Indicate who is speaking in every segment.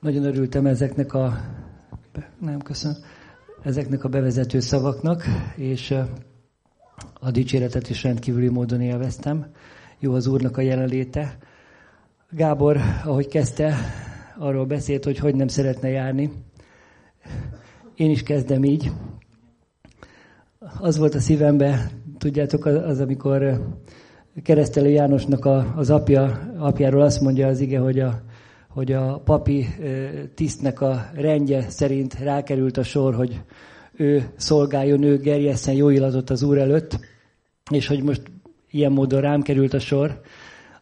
Speaker 1: Nagyon örültem ezeknek a, nem köszönöm, ezeknek a bevezető szavaknak, és a dicséretet is rendkívüli módon élveztem. Jó az Úrnak a jelenléte. Gábor, ahogy kezdte, arról beszélt, hogy hogy nem szeretne járni. Én is kezdem így. Az volt a szívembe, tudjátok, az, amikor keresztelő Jánosnak a, az apja, apjáról azt mondja az ige, hogy a, hogy a papi tisztnek a rendje szerint rákerült a sor, hogy ő szolgáljon, ő gerjesszen jó illatot az Úr előtt, és hogy most ilyen módon rám került a sor.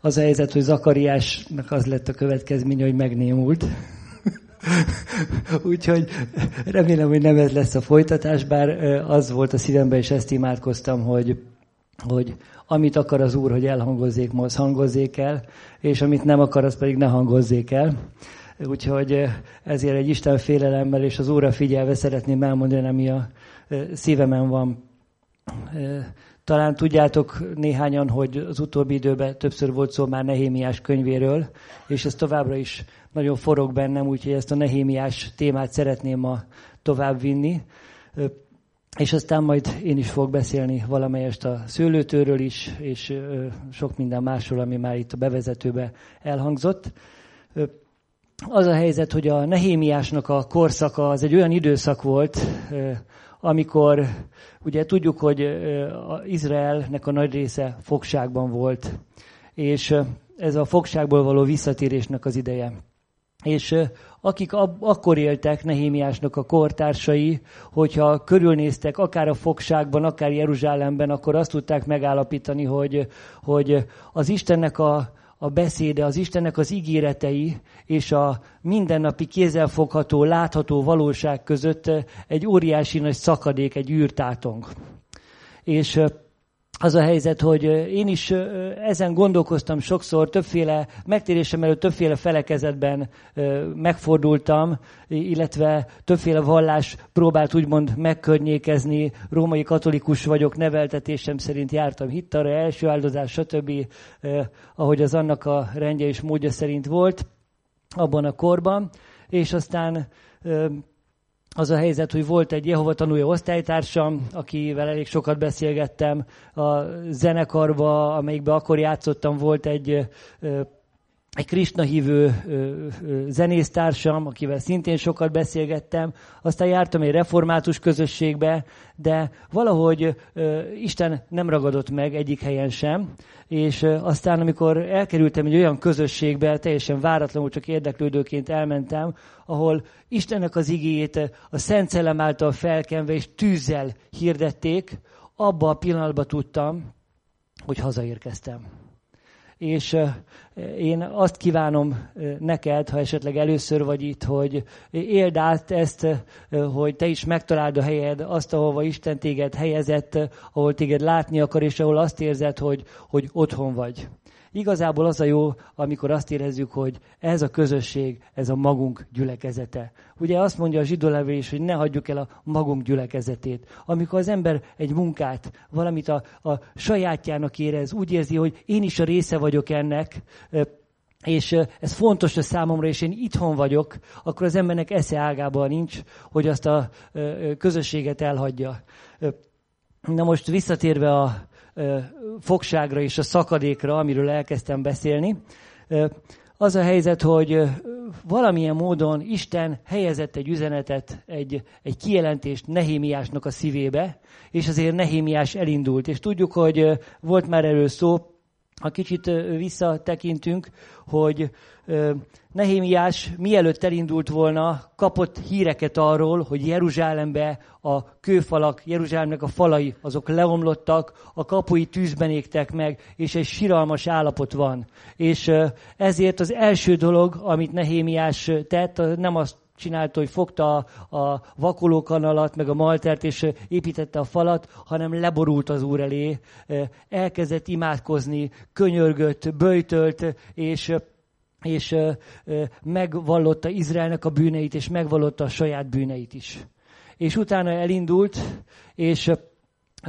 Speaker 1: Az a helyzet, hogy Zakariásnak az lett a következménye, hogy megnémult. Úgyhogy remélem, hogy nem ez lesz a folytatás, bár az volt a szívemben, és ezt imádkoztam, hogy, hogy amit akar az Úr, hogy elhangozzék, ma az hangozzék el, és amit nem akar, az pedig ne hangozzék el. Úgyhogy ezért egy Isten félelemmel és az Úrra figyelve szeretném elmondani, ami a szívemen van. Talán tudjátok néhányan, hogy az utóbbi időben többször volt szó már Nehémiás könyvéről, és ez továbbra is nagyon forog bennem, úgyhogy ezt a Nehémiás témát szeretném ma tovább vinni. És aztán majd én is fogok beszélni valamelyest a szőlőtőről is, és sok minden másról, ami már itt a bevezetőbe elhangzott. Az a helyzet, hogy a Nehémiásnak a korszaka az egy olyan időszak volt, amikor ugye tudjuk, hogy Izraelnek a nagy része fogságban volt, és ez a fogságból való visszatérésnek az ideje. És akik ab, akkor éltek Nehémiásnak a kortársai, hogyha körülnéztek akár a fogságban, akár Jeruzsálemben, akkor azt tudták megállapítani, hogy, hogy az Istennek a, a beszéde, az Istennek az ígéretei és a mindennapi kézzelfogható, látható valóság között egy óriási nagy szakadék, egy űrtátong. És az a helyzet, hogy én is ezen gondolkoztam sokszor, többféle megtérésem előtt többféle felekezetben megfordultam, illetve többféle vallás próbált úgymond megkörnyékezni. Római katolikus vagyok, neveltetésem szerint jártam hittarra, első áldozás, stb., ahogy az annak a rendje és módja szerint volt abban a korban. És aztán az a helyzet, hogy volt egy Jehova tanulja osztálytársam, akivel elég sokat beszélgettem a zenekarba, amelyikben akkor játszottam, volt egy egy Krishna hívő zenésztársam, akivel szintén sokat beszélgettem, aztán jártam egy református közösségbe, de valahogy Isten nem ragadott meg egyik helyen sem, és aztán amikor elkerültem egy olyan közösségbe, teljesen váratlanul csak érdeklődőként elmentem, ahol Istennek az igéjét a Szent Szellem által felkenve és tűzzel hirdették, abba a pillanatban tudtam, hogy hazaérkeztem és én azt kívánom neked, ha esetleg először vagy itt, hogy éld át ezt, hogy te is megtaláld a helyed, azt, ahova Isten téged helyezett, ahol téged látni akar, és ahol azt érzed, hogy, hogy otthon vagy. Igazából az a jó, amikor azt érezzük, hogy ez a közösség, ez a magunk gyülekezete. Ugye azt mondja a zsidólevés, hogy ne hagyjuk el a magunk gyülekezetét. Amikor az ember egy munkát, valamit a, a sajátjának érez, úgy érzi, hogy én is a része vagyok ennek, és ez fontos a számomra, és én itthon vagyok, akkor az embernek esze ágában nincs, hogy azt a közösséget elhagyja. Na most visszatérve a, fogságra és a szakadékra, amiről elkezdtem beszélni. Az a helyzet, hogy valamilyen módon Isten helyezett egy üzenetet, egy, egy kijelentést Nehémiásnak a szívébe, és azért Nehémiás elindult. És tudjuk, hogy volt már erről szó, ha kicsit visszatekintünk, hogy Nehémiás mielőtt elindult volna, kapott híreket arról, hogy Jeruzsálembe a kőfalak, Jeruzsálemnek a falai, azok leomlottak, a kapui tűzben égtek meg, és egy siralmas állapot van. És ezért az első dolog, amit Nehémiás tett, nem azt csinálta, hogy fogta a, a vakolókanalat, meg a maltert, és építette a falat, hanem leborult az úr elé, elkezdett imádkozni, könyörgött, böjtölt, és és megvallotta Izraelnek a bűneit, és megvallotta a saját bűneit is. És utána elindult, és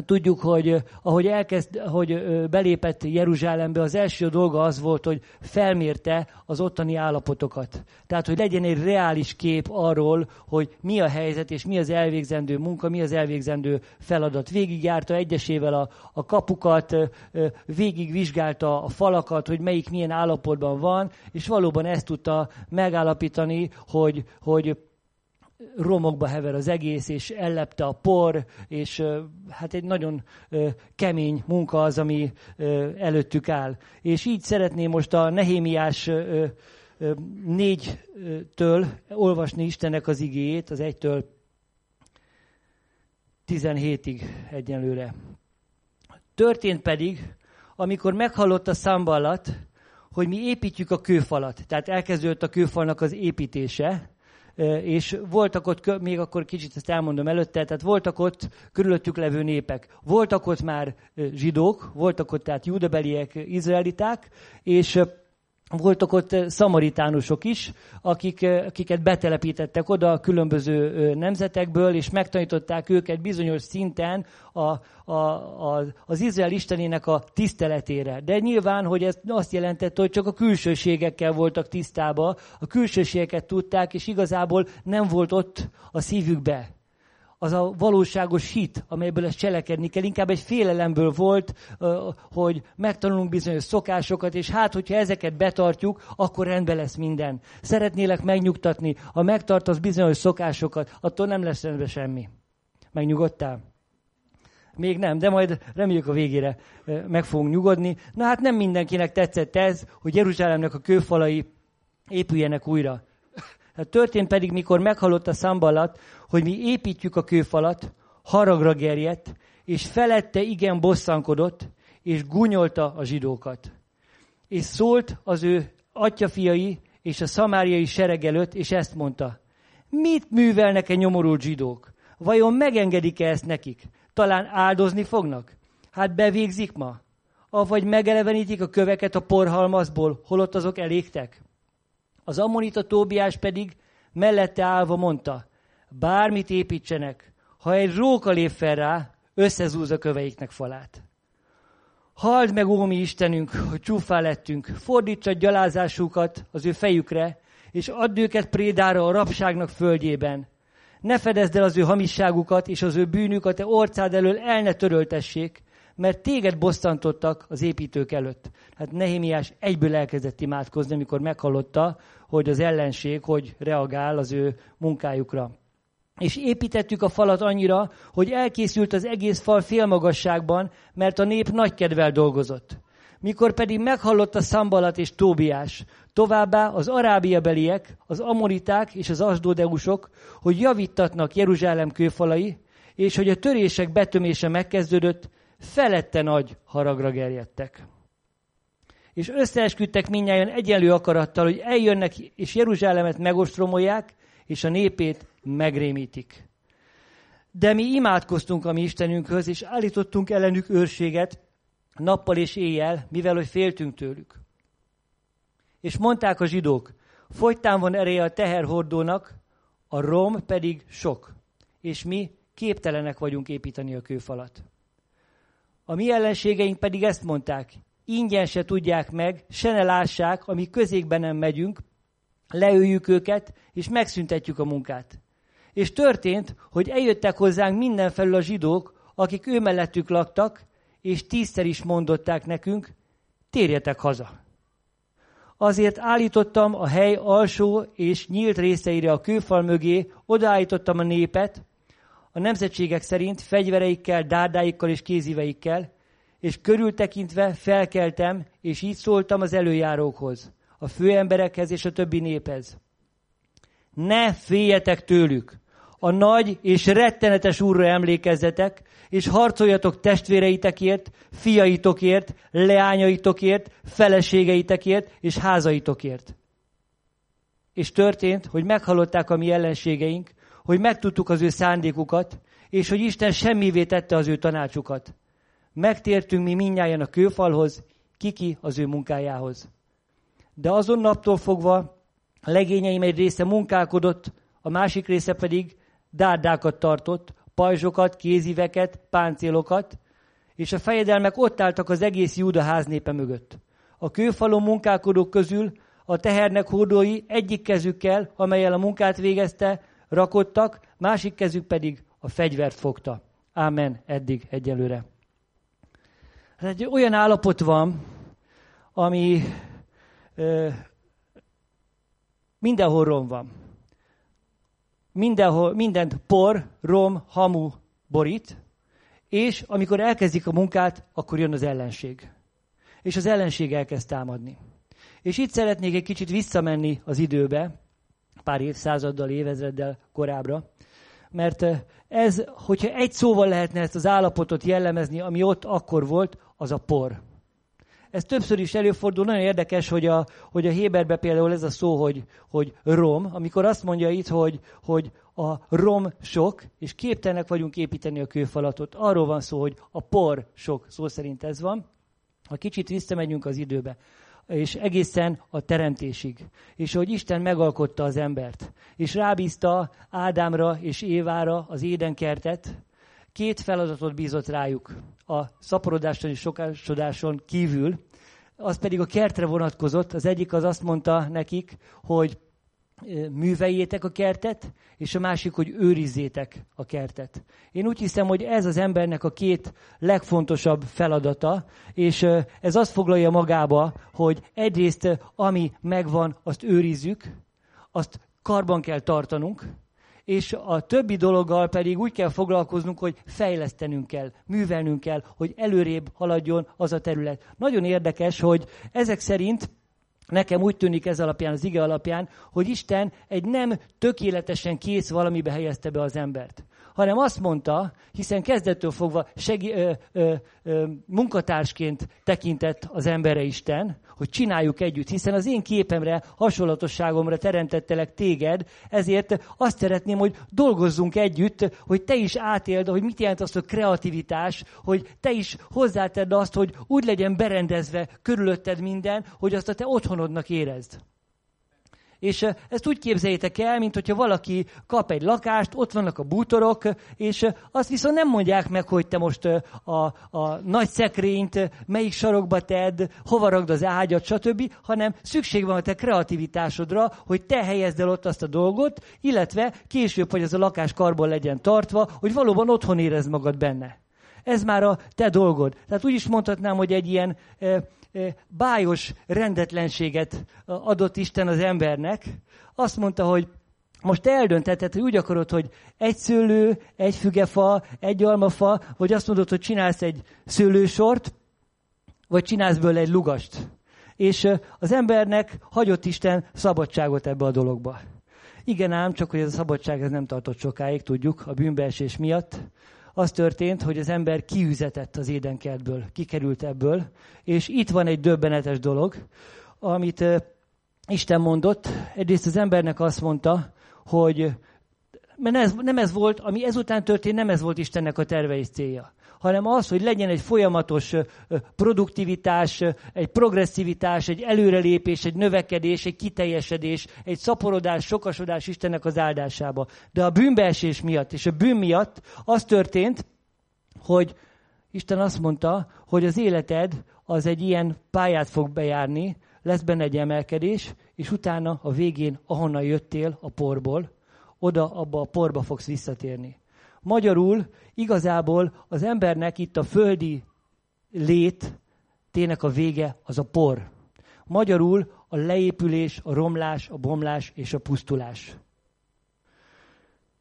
Speaker 1: tudjuk, hogy ahogy, elkezd, ahogy belépett Jeruzsálembe, az első dolga az volt, hogy felmérte az ottani állapotokat. Tehát, hogy legyen egy reális kép arról, hogy mi a helyzet, és mi az elvégzendő munka, mi az elvégzendő feladat. Végigjárta egyesével a, a kapukat, végigvizsgálta a falakat, hogy melyik milyen állapotban van, és valóban ezt tudta megállapítani, hogy, hogy romokba hever az egész, és ellepte a por, és hát egy nagyon kemény munka az, ami előttük áll. És így szeretném most a Nehémiás négytől olvasni Istennek az igéjét, az egytől 17-ig egyenlőre. Történt pedig, amikor meghallotta Szamballat, hogy mi építjük a kőfalat. Tehát elkezdődött a kőfalnak az építése, és voltak ott, még akkor kicsit ezt elmondom előtte, tehát voltak ott körülöttük levő népek. Voltak ott már zsidók, voltak ott tehát judabeliek, izraeliták, és voltak ott szamaritánusok is, akik, akiket betelepítettek oda a különböző nemzetekből, és megtanították őket bizonyos szinten a, a, a, az Izrael istenének a tiszteletére. De nyilván, hogy ez azt jelentette, hogy csak a külsőségekkel voltak tisztába, a külsőségeket tudták, és igazából nem volt ott a szívükbe az a valóságos hit, amelyből ezt cselekedni kell. Inkább egy félelemből volt, hogy megtanulunk bizonyos szokásokat, és hát, hogyha ezeket betartjuk, akkor rendben lesz minden. Szeretnélek megnyugtatni, ha megtartasz bizonyos szokásokat, attól nem lesz rendben semmi. Megnyugodtál? Még nem, de majd reméljük a végére meg fogunk nyugodni. Na hát nem mindenkinek tetszett ez, hogy Jeruzsálemnek a kőfalai épüljenek újra. Hát történt pedig, mikor meghallotta Szambalat, hogy mi építjük a kőfalat, haragra gerjedt, és felette igen bosszankodott, és gúnyolta a zsidókat. És szólt az ő atyafiai és a szamáriai sereg előtt, és ezt mondta. Mit művelnek-e nyomorult zsidók? Vajon megengedik-e ezt nekik? Talán áldozni fognak? Hát bevégzik ma? Avagy megelevenítik a köveket a porhalmazból, holott azok elégtek? Az ammonita Tóbiás pedig mellette állva mondta, bármit építsenek, ha egy róka lép fel rá, összezúz köveiknek falát. Halld meg, ó Istenünk, hogy csúfá lettünk, fordítsa gyalázásukat az ő fejükre, és add őket prédára a rabságnak földjében. Ne fedezd el az ő hamisságukat, és az ő bűnüket te orcád elől el ne töröltessék, mert téged bosszantottak az építők előtt. Hát Nehémiás egyből elkezdett imádkozni, amikor meghallotta, hogy az ellenség hogy reagál az ő munkájukra. És építettük a falat annyira, hogy elkészült az egész fal félmagasságban, mert a nép nagy kedvel dolgozott. Mikor pedig meghallotta Szambalat és Tóbiás, továbbá az arábiabeliek, az amoriták és az asdódeusok, hogy javítatnak Jeruzsálem kőfalai, és hogy a törések betömése megkezdődött, felette nagy haragra gerjedtek. És összeesküdtek minnyáján egyenlő akarattal, hogy eljönnek és Jeruzsálemet megostromolják, és a népét megrémítik. De mi imádkoztunk a mi Istenünkhöz, és állítottunk ellenük őrséget nappal és éjjel, mivel hogy féltünk tőlük. És mondták a zsidók, fogytán van ereje a teherhordónak, a rom pedig sok, és mi képtelenek vagyunk építeni a kőfalat. A mi ellenségeink pedig ezt mondták, ingyen se tudják meg, se ne lássák, ami közékben nem megyünk, leüljük őket, és megszüntetjük a munkát. És történt, hogy eljöttek hozzánk mindenfelül a zsidók, akik ő mellettük laktak, és tízszer is mondották nekünk, térjetek haza. Azért állítottam a hely alsó és nyílt részeire a kőfal mögé, odaállítottam a népet, a nemzetségek szerint fegyvereikkel, dárdáikkal és kéziveikkel, és körültekintve felkeltem, és így szóltam az előjárókhoz, a főemberekhez és a többi néphez. Ne féljetek tőlük! A nagy és rettenetes úrra emlékezzetek, és harcoljatok testvéreitekért, fiaitokért, leányaitokért, feleségeitekért és házaitokért. És történt, hogy meghallották a mi ellenségeink, hogy megtudtuk az ő szándékukat, és hogy Isten semmivé tette az ő tanácsukat. Megtértünk mi minnyáján a kőfalhoz, kiki az ő munkájához. De azon naptól fogva a legényeim egy része munkálkodott, a másik része pedig dárdákat tartott, pajzsokat, kéziveket, páncélokat, és a fejedelmek ott álltak az egész Júda háznépe mögött. A kőfalon munkálkodók közül a tehernek hódói egyik kezükkel, amelyel a munkát végezte, rakodtak, másik kezük pedig a fegyvert fogta. Ámen, eddig egyelőre. Hát egy olyan állapot van, ami ö, mindenhol rom van. Mindenhol, mindent por, rom, hamu borít, és amikor elkezdik a munkát, akkor jön az ellenség. És az ellenség elkezd támadni. És itt szeretnék egy kicsit visszamenni az időbe, pár évszázaddal, évezreddel korábbra, mert ez, hogyha egy szóval lehetne ezt az állapotot jellemezni, ami ott akkor volt, az a por. Ez többször is előfordul, nagyon érdekes, hogy a, hogy a Héberbe például ez a szó, hogy, hogy rom, amikor azt mondja itt, hogy, hogy a rom sok, és képtelenek vagyunk építeni a kőfalatot. Arról van szó, hogy a por sok, szó szerint ez van. Ha kicsit visszamegyünk az időbe, és egészen a teremtésig. És hogy Isten megalkotta az embert, és rábízta Ádámra és Évára az édenkertet, két feladatot bízott rájuk a szaporodáson és sokásodáson kívül, az pedig a kertre vonatkozott. Az egyik az azt mondta nekik, hogy műveljétek a kertet, és a másik, hogy őrizzétek a kertet. Én úgy hiszem, hogy ez az embernek a két legfontosabb feladata, és ez azt foglalja magába, hogy egyrészt ami megvan, azt őrizzük, azt karban kell tartanunk, és a többi dologgal pedig úgy kell foglalkoznunk, hogy fejlesztenünk kell, művelnünk kell, hogy előrébb haladjon az a terület. Nagyon érdekes, hogy ezek szerint Nekem úgy tűnik ez alapján, az ige alapján, hogy Isten egy nem tökéletesen kész valamibe helyezte be az embert hanem azt mondta, hiszen kezdettől fogva segi, ö, ö, ö, munkatársként tekintett az embere Isten, hogy csináljuk együtt, hiszen az én képemre, hasonlatosságomra teremtettelek téged, ezért azt szeretném, hogy dolgozzunk együtt, hogy te is átéld, hogy mit jelent az a kreativitás, hogy te is hozzátedd azt, hogy úgy legyen berendezve körülötted minden, hogy azt a te otthonodnak érezd. És ezt úgy képzeljétek el, mint hogyha valaki kap egy lakást, ott vannak a bútorok, és azt viszont nem mondják meg, hogy te most a, a nagy szekrényt melyik sarokba tedd, hova ragd az ágyat, stb., hanem szükség van a te kreativitásodra, hogy te helyezd el ott azt a dolgot, illetve később, hogy ez a lakás karból legyen tartva, hogy valóban otthon érezd magad benne. Ez már a te dolgod. Tehát úgy is mondhatnám, hogy egy ilyen bájos rendetlenséget adott Isten az embernek. Azt mondta, hogy most te eldöntheted, hogy úgy akarod, hogy egy szőlő, egy fügefa, egy almafa, vagy azt mondod, hogy csinálsz egy szőlősort, vagy csinálsz belőle egy lugast. És az embernek hagyott Isten szabadságot ebbe a dologba. Igen ám, csak hogy ez a szabadság ez nem tartott sokáig, tudjuk, a bűnbeesés miatt az történt, hogy az ember kiüzetett az édenkertből, kikerült ebből, és itt van egy döbbenetes dolog, amit Isten mondott. Egyrészt az embernek azt mondta, hogy mert ez, nem ez volt, ami ezután történt, nem ez volt Istennek a terve és célja hanem az, hogy legyen egy folyamatos produktivitás, egy progresszivitás, egy előrelépés, egy növekedés, egy kiteljesedés, egy szaporodás, sokasodás Istennek az áldásába. De a bűnbeesés miatt és a bűn miatt az történt, hogy Isten azt mondta, hogy az életed az egy ilyen pályát fog bejárni, lesz benne egy emelkedés, és utána a végén, ahonnan jöttél a porból, oda, abba a porba fogsz visszatérni. Magyarul igazából az embernek itt a földi lét tének a vége az a por. Magyarul a leépülés, a romlás, a bomlás és a pusztulás.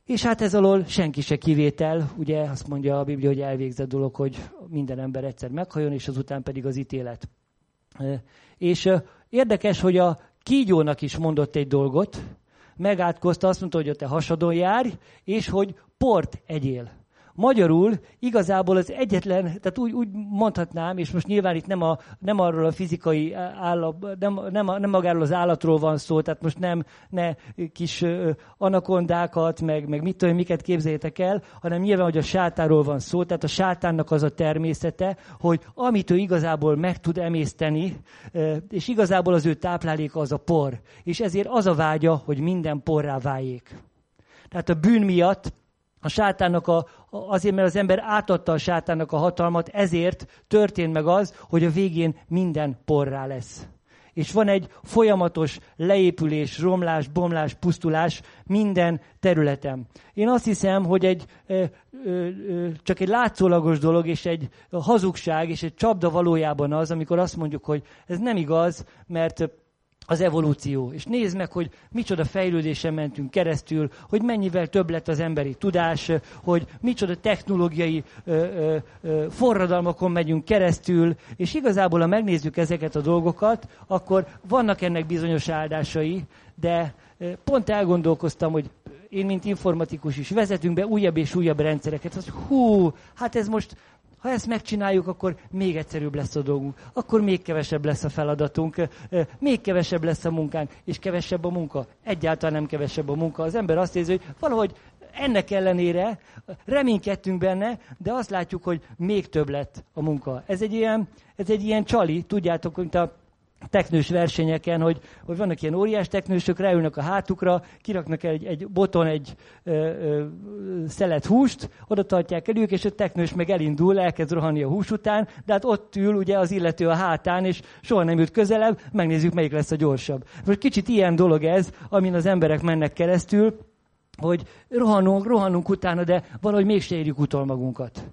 Speaker 1: És hát ez alól senki se kivétel, ugye azt mondja a Biblia, hogy elvégzett dolog, hogy minden ember egyszer meghajjon, és azután pedig az ítélet. És érdekes, hogy a kígyónak is mondott egy dolgot, megátkozta, azt mondta, hogy te hasadon járj, és hogy port egyél. Magyarul igazából az egyetlen, tehát úgy, úgy mondhatnám, és most nyilván itt nem, a, nem arról a fizikai állap, nem, nem, nem magáról az állatról van szó, tehát most nem ne kis anakondákat, meg, meg mit tudom, miket képzeljétek el, hanem nyilván, hogy a sátáról van szó, tehát a sátánnak az a természete, hogy amit ő igazából meg tud emészteni, és igazából az ő tápláléka az a por. És ezért az a vágya, hogy minden porrá váljék. Tehát a bűn miatt a sátánnak a, azért, mert az ember átadta a sátánnak a hatalmat, ezért történt meg az, hogy a végén minden porrá lesz. És van egy folyamatos leépülés, romlás, bomlás, pusztulás minden területen. Én azt hiszem, hogy egy ö, ö, ö, csak egy látszólagos dolog, és egy hazugság, és egy csapda valójában az, amikor azt mondjuk, hogy ez nem igaz, mert az evolúció. És nézd meg, hogy micsoda fejlődésen mentünk keresztül, hogy mennyivel több lett az emberi tudás, hogy micsoda technológiai ö, ö, ö, forradalmakon megyünk keresztül, és igazából, ha megnézzük ezeket a dolgokat, akkor vannak ennek bizonyos áldásai, de pont elgondolkoztam, hogy én, mint informatikus is vezetünk be újabb és újabb rendszereket. Az, hú, hát ez most ha ezt megcsináljuk, akkor még egyszerűbb lesz a dolgunk, akkor még kevesebb lesz a feladatunk, még kevesebb lesz a munkánk, és kevesebb a munka. Egyáltalán nem kevesebb a munka. Az ember azt érzi, hogy valahogy ennek ellenére reménykedtünk benne, de azt látjuk, hogy még több lett a munka. Ez egy ilyen, ez egy ilyen csali, tudjátok, mint a teknős versenyeken, hogy, hogy vannak ilyen óriás teknősök, ráülnek a hátukra, kiraknak egy, egy boton egy ö, ö, szelet húst, oda tartják elő, és a teknős meg elindul, elkezd rohanni a hús után, de hát ott ül ugye az illető a hátán, és soha nem jut közelebb, megnézzük, melyik lesz a gyorsabb. Most kicsit ilyen dolog ez, amin az emberek mennek keresztül, hogy rohanunk, rohanunk utána, de valahogy mégse érjük utol magunkat.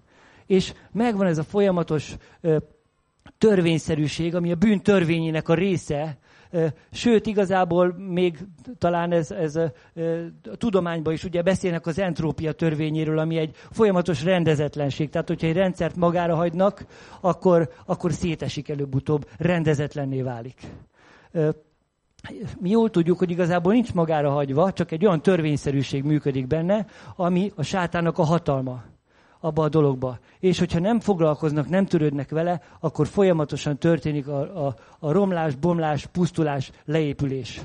Speaker 1: És megvan ez a folyamatos ö, törvényszerűség, ami a bűn törvényének a része, Sőt, igazából még talán ez, ez a, tudományban is ugye beszélnek az entrópia törvényéről, ami egy folyamatos rendezetlenség. Tehát, hogyha egy rendszert magára hagynak, akkor, akkor szétesik előbb-utóbb, rendezetlenné válik. Mi jól tudjuk, hogy igazából nincs magára hagyva, csak egy olyan törvényszerűség működik benne, ami a sátának a hatalma abba a dologba. És hogyha nem foglalkoznak, nem törődnek vele, akkor folyamatosan történik a, a, a romlás, bomlás, pusztulás, leépülés.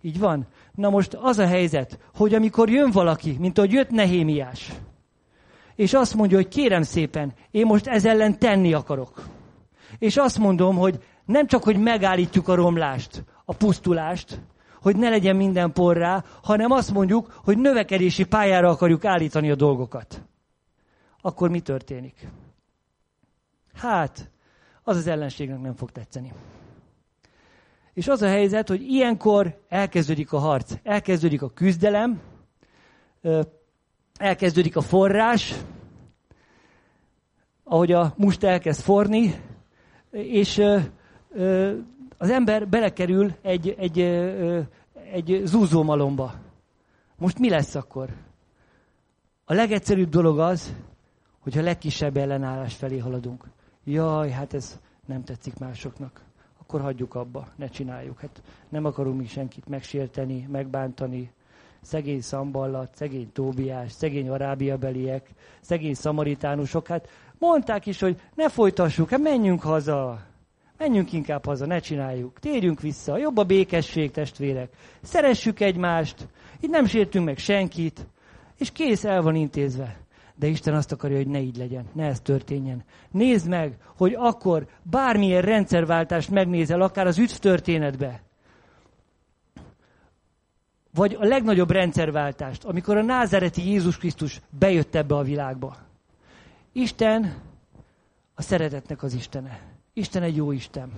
Speaker 1: Így van? Na most az a helyzet, hogy amikor jön valaki, mint ahogy jött Nehémiás, és azt mondja, hogy kérem szépen, én most ez ellen tenni akarok. És azt mondom, hogy nem csak, hogy megállítjuk a romlást, a pusztulást, hogy ne legyen minden porrá, hanem azt mondjuk, hogy növekedési pályára akarjuk állítani a dolgokat akkor mi történik? Hát, az az ellenségnek nem fog tetszeni. És az a helyzet, hogy ilyenkor elkezdődik a harc, elkezdődik a küzdelem, elkezdődik a forrás, ahogy a must elkezd forni, és az ember belekerül egy, egy, egy zúzómalomba. Most mi lesz akkor? A legegyszerűbb dolog az, hogyha legkisebb ellenállás felé haladunk. Jaj, hát ez nem tetszik másoknak. Akkor hagyjuk abba, ne csináljuk. Hát nem akarunk mi senkit megsérteni, megbántani. Szegény szamballat, szegény Tóbiás, szegény arábiabeliek, szegény szamaritánusok. Hát mondták is, hogy ne folytassuk, hát menjünk haza. Menjünk inkább haza, ne csináljuk. Térjünk vissza. Jobb a békesség, testvérek. Szeressük egymást. Itt nem sértünk meg senkit. És kész, el van intézve de Isten azt akarja, hogy ne így legyen, ne ez történjen. Nézd meg, hogy akkor bármilyen rendszerváltást megnézel, akár az üdv történetbe, vagy a legnagyobb rendszerváltást, amikor a názereti Jézus Krisztus bejött ebbe a világba. Isten a szeretetnek az Istene. Isten egy jó Isten.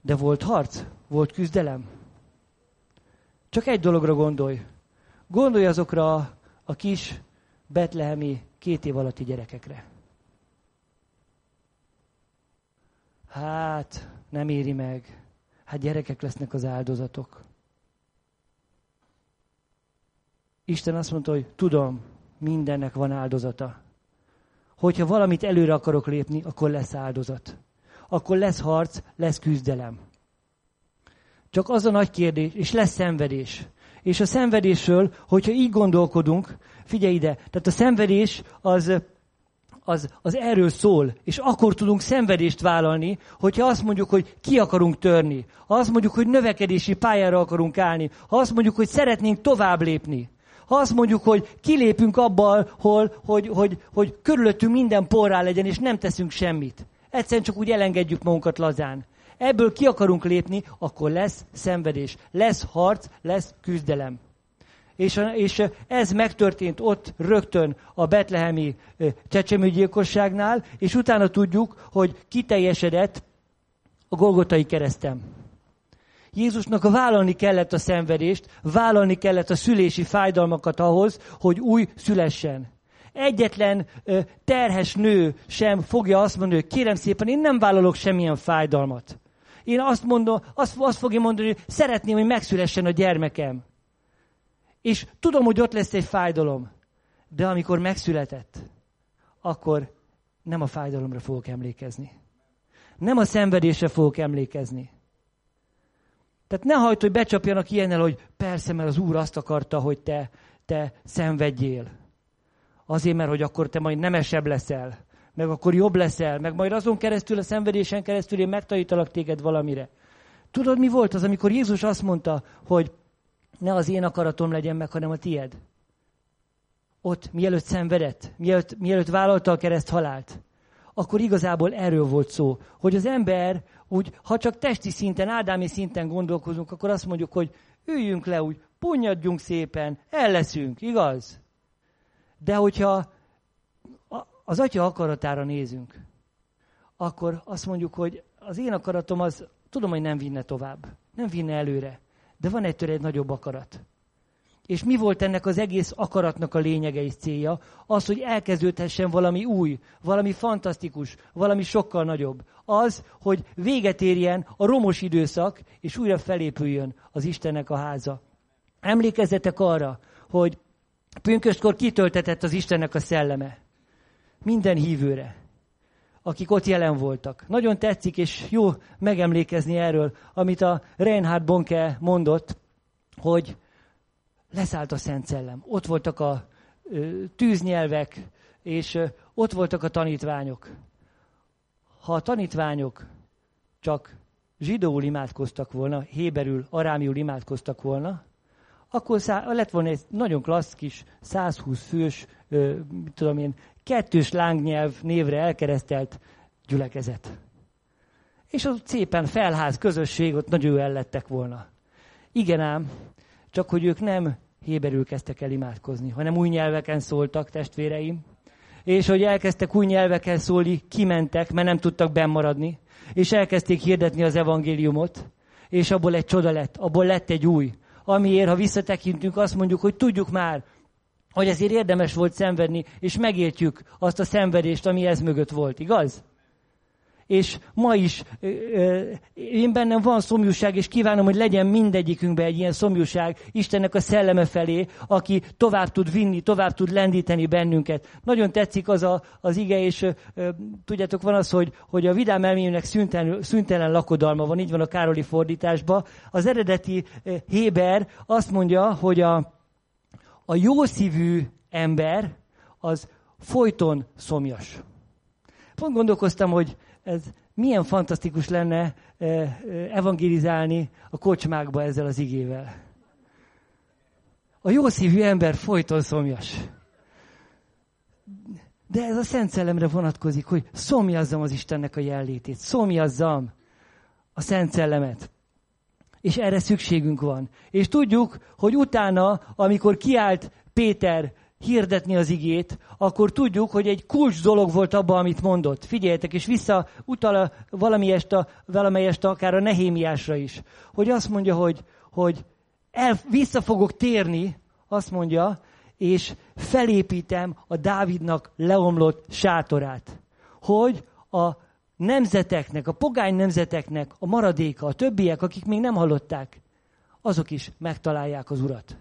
Speaker 1: De volt harc, volt küzdelem. Csak egy dologra gondolj. Gondolj azokra a kis betlehemi két év alatti gyerekekre. Hát, nem éri meg. Hát gyerekek lesznek az áldozatok. Isten azt mondta, hogy tudom, mindennek van áldozata. Hogyha valamit előre akarok lépni, akkor lesz áldozat. Akkor lesz harc, lesz küzdelem. Csak az a nagy kérdés, és lesz szenvedés. És a szenvedésről, hogyha így gondolkodunk, figyelj ide, tehát a szenvedés az, az, az erről szól, és akkor tudunk szenvedést vállalni, hogyha azt mondjuk, hogy ki akarunk törni, ha azt mondjuk, hogy növekedési pályára akarunk állni, ha azt mondjuk, hogy szeretnénk tovább lépni, ha azt mondjuk, hogy kilépünk abban, hol, hogy, hogy, hogy körülöttünk minden porrá legyen, és nem teszünk semmit. Egyszerűen csak úgy elengedjük magunkat lazán. Ebből ki akarunk lépni, akkor lesz szenvedés, lesz harc, lesz küzdelem. És, és ez megtörtént ott rögtön a betlehemi csecsemőgyilkosságnál, és utána tudjuk, hogy kiteljesedett a Golgotai keresztem. Jézusnak vállalni kellett a szenvedést, vállalni kellett a szülési fájdalmakat ahhoz, hogy új szülessen. Egyetlen terhes nő sem fogja azt mondani, hogy kérem szépen, én nem vállalok semmilyen fájdalmat. Én azt, mondom, azt, azt fogja mondani, hogy szeretném, hogy megszülessen a gyermekem. És tudom, hogy ott lesz egy fájdalom. De amikor megszületett, akkor nem a fájdalomra fogok emlékezni. Nem a szenvedésre fogok emlékezni. Tehát ne hagyd, hogy becsapjanak ilyennel, hogy persze, mert az Úr azt akarta, hogy te, te szenvedjél. Azért, mert hogy akkor te majd nemesebb leszel, meg akkor jobb leszel, meg majd azon keresztül, a szenvedésen keresztül én megtanítalak téged valamire. Tudod, mi volt az, amikor Jézus azt mondta, hogy ne az én akaratom legyen meg, hanem a tied? Ott, mielőtt szenvedett, mielőtt, mielőtt vállalta a kereszt halált, akkor igazából erről volt szó, hogy az ember úgy, ha csak testi szinten, ádámi szinten gondolkozunk, akkor azt mondjuk, hogy üljünk le úgy, punyadjunk szépen, el leszünk, igaz? De hogyha az atya akaratára nézünk, akkor azt mondjuk, hogy az én akaratom az, tudom, hogy nem vinne tovább, nem vinne előre, de van ettől egy nagyobb akarat. És mi volt ennek az egész akaratnak a lényege és célja? Az, hogy elkezdődhessen valami új, valami fantasztikus, valami sokkal nagyobb. Az, hogy véget érjen a romos időszak, és újra felépüljön az Istennek a háza. Emlékezzetek arra, hogy pünköstkor kitöltetett az Istennek a szelleme. Minden hívőre, akik ott jelen voltak. Nagyon tetszik, és jó megemlékezni erről, amit a Reinhard Bonke mondott, hogy leszállt a Szent Szellem. Ott voltak a tűznyelvek, és ott voltak a tanítványok. Ha a tanítványok csak zsidóul imádkoztak volna, héberül, arámiul imádkoztak volna, akkor szá- lett volna egy nagyon klassz kis 120 fős, ö, tudom én, kettős lángnyelv névre elkeresztelt gyülekezet. És ott szépen felház közösség, ott nagyon el lettek volna. Igen ám, csak hogy ők nem héberül kezdtek el imádkozni, hanem új nyelveken szóltak, testvéreim. És hogy elkezdtek új nyelveken szólni, kimentek, mert nem tudtak bennmaradni, és elkezdték hirdetni az evangéliumot, és abból egy csoda lett, abból lett egy új, amiért, ha visszatekintünk, azt mondjuk, hogy tudjuk már, hogy ezért érdemes volt szenvedni, és megértjük azt a szenvedést, ami ez mögött volt, igaz? és ma is én bennem van szomjúság, és kívánom, hogy legyen mindegyikünkben egy ilyen szomjúság Istennek a szelleme felé, aki tovább tud vinni, tovább tud lendíteni bennünket. Nagyon tetszik az a, az ige, és tudjátok, van az, hogy, hogy a vidám elmének szüntelen, szüntelen lakodalma van, így van a Károli fordításban. Az eredeti Héber azt mondja, hogy a, a jó szívű ember az folyton szomjas. Pont gondolkoztam, hogy ez milyen fantasztikus lenne eh, eh, evangelizálni a kocsmákba ezzel az igével. A jó szívű ember folyton szomjas. De ez a Szent Szellemre vonatkozik, hogy szomjazzam az Istennek a jellétét, szomjazzam a Szent Szellemet. És erre szükségünk van. És tudjuk, hogy utána, amikor kiállt Péter hirdetni az igét, akkor tudjuk, hogy egy kulcs dolog volt abban, amit mondott. Figyeljetek, és vissza utal valamelyest, a, valamelyest akár a Nehémiásra is. Hogy azt mondja, hogy, hogy el, vissza fogok térni, azt mondja, és felépítem a Dávidnak leomlott sátorát. Hogy a nemzeteknek, a pogány nemzeteknek a maradéka, a többiek, akik még nem hallották, azok is megtalálják az Urat.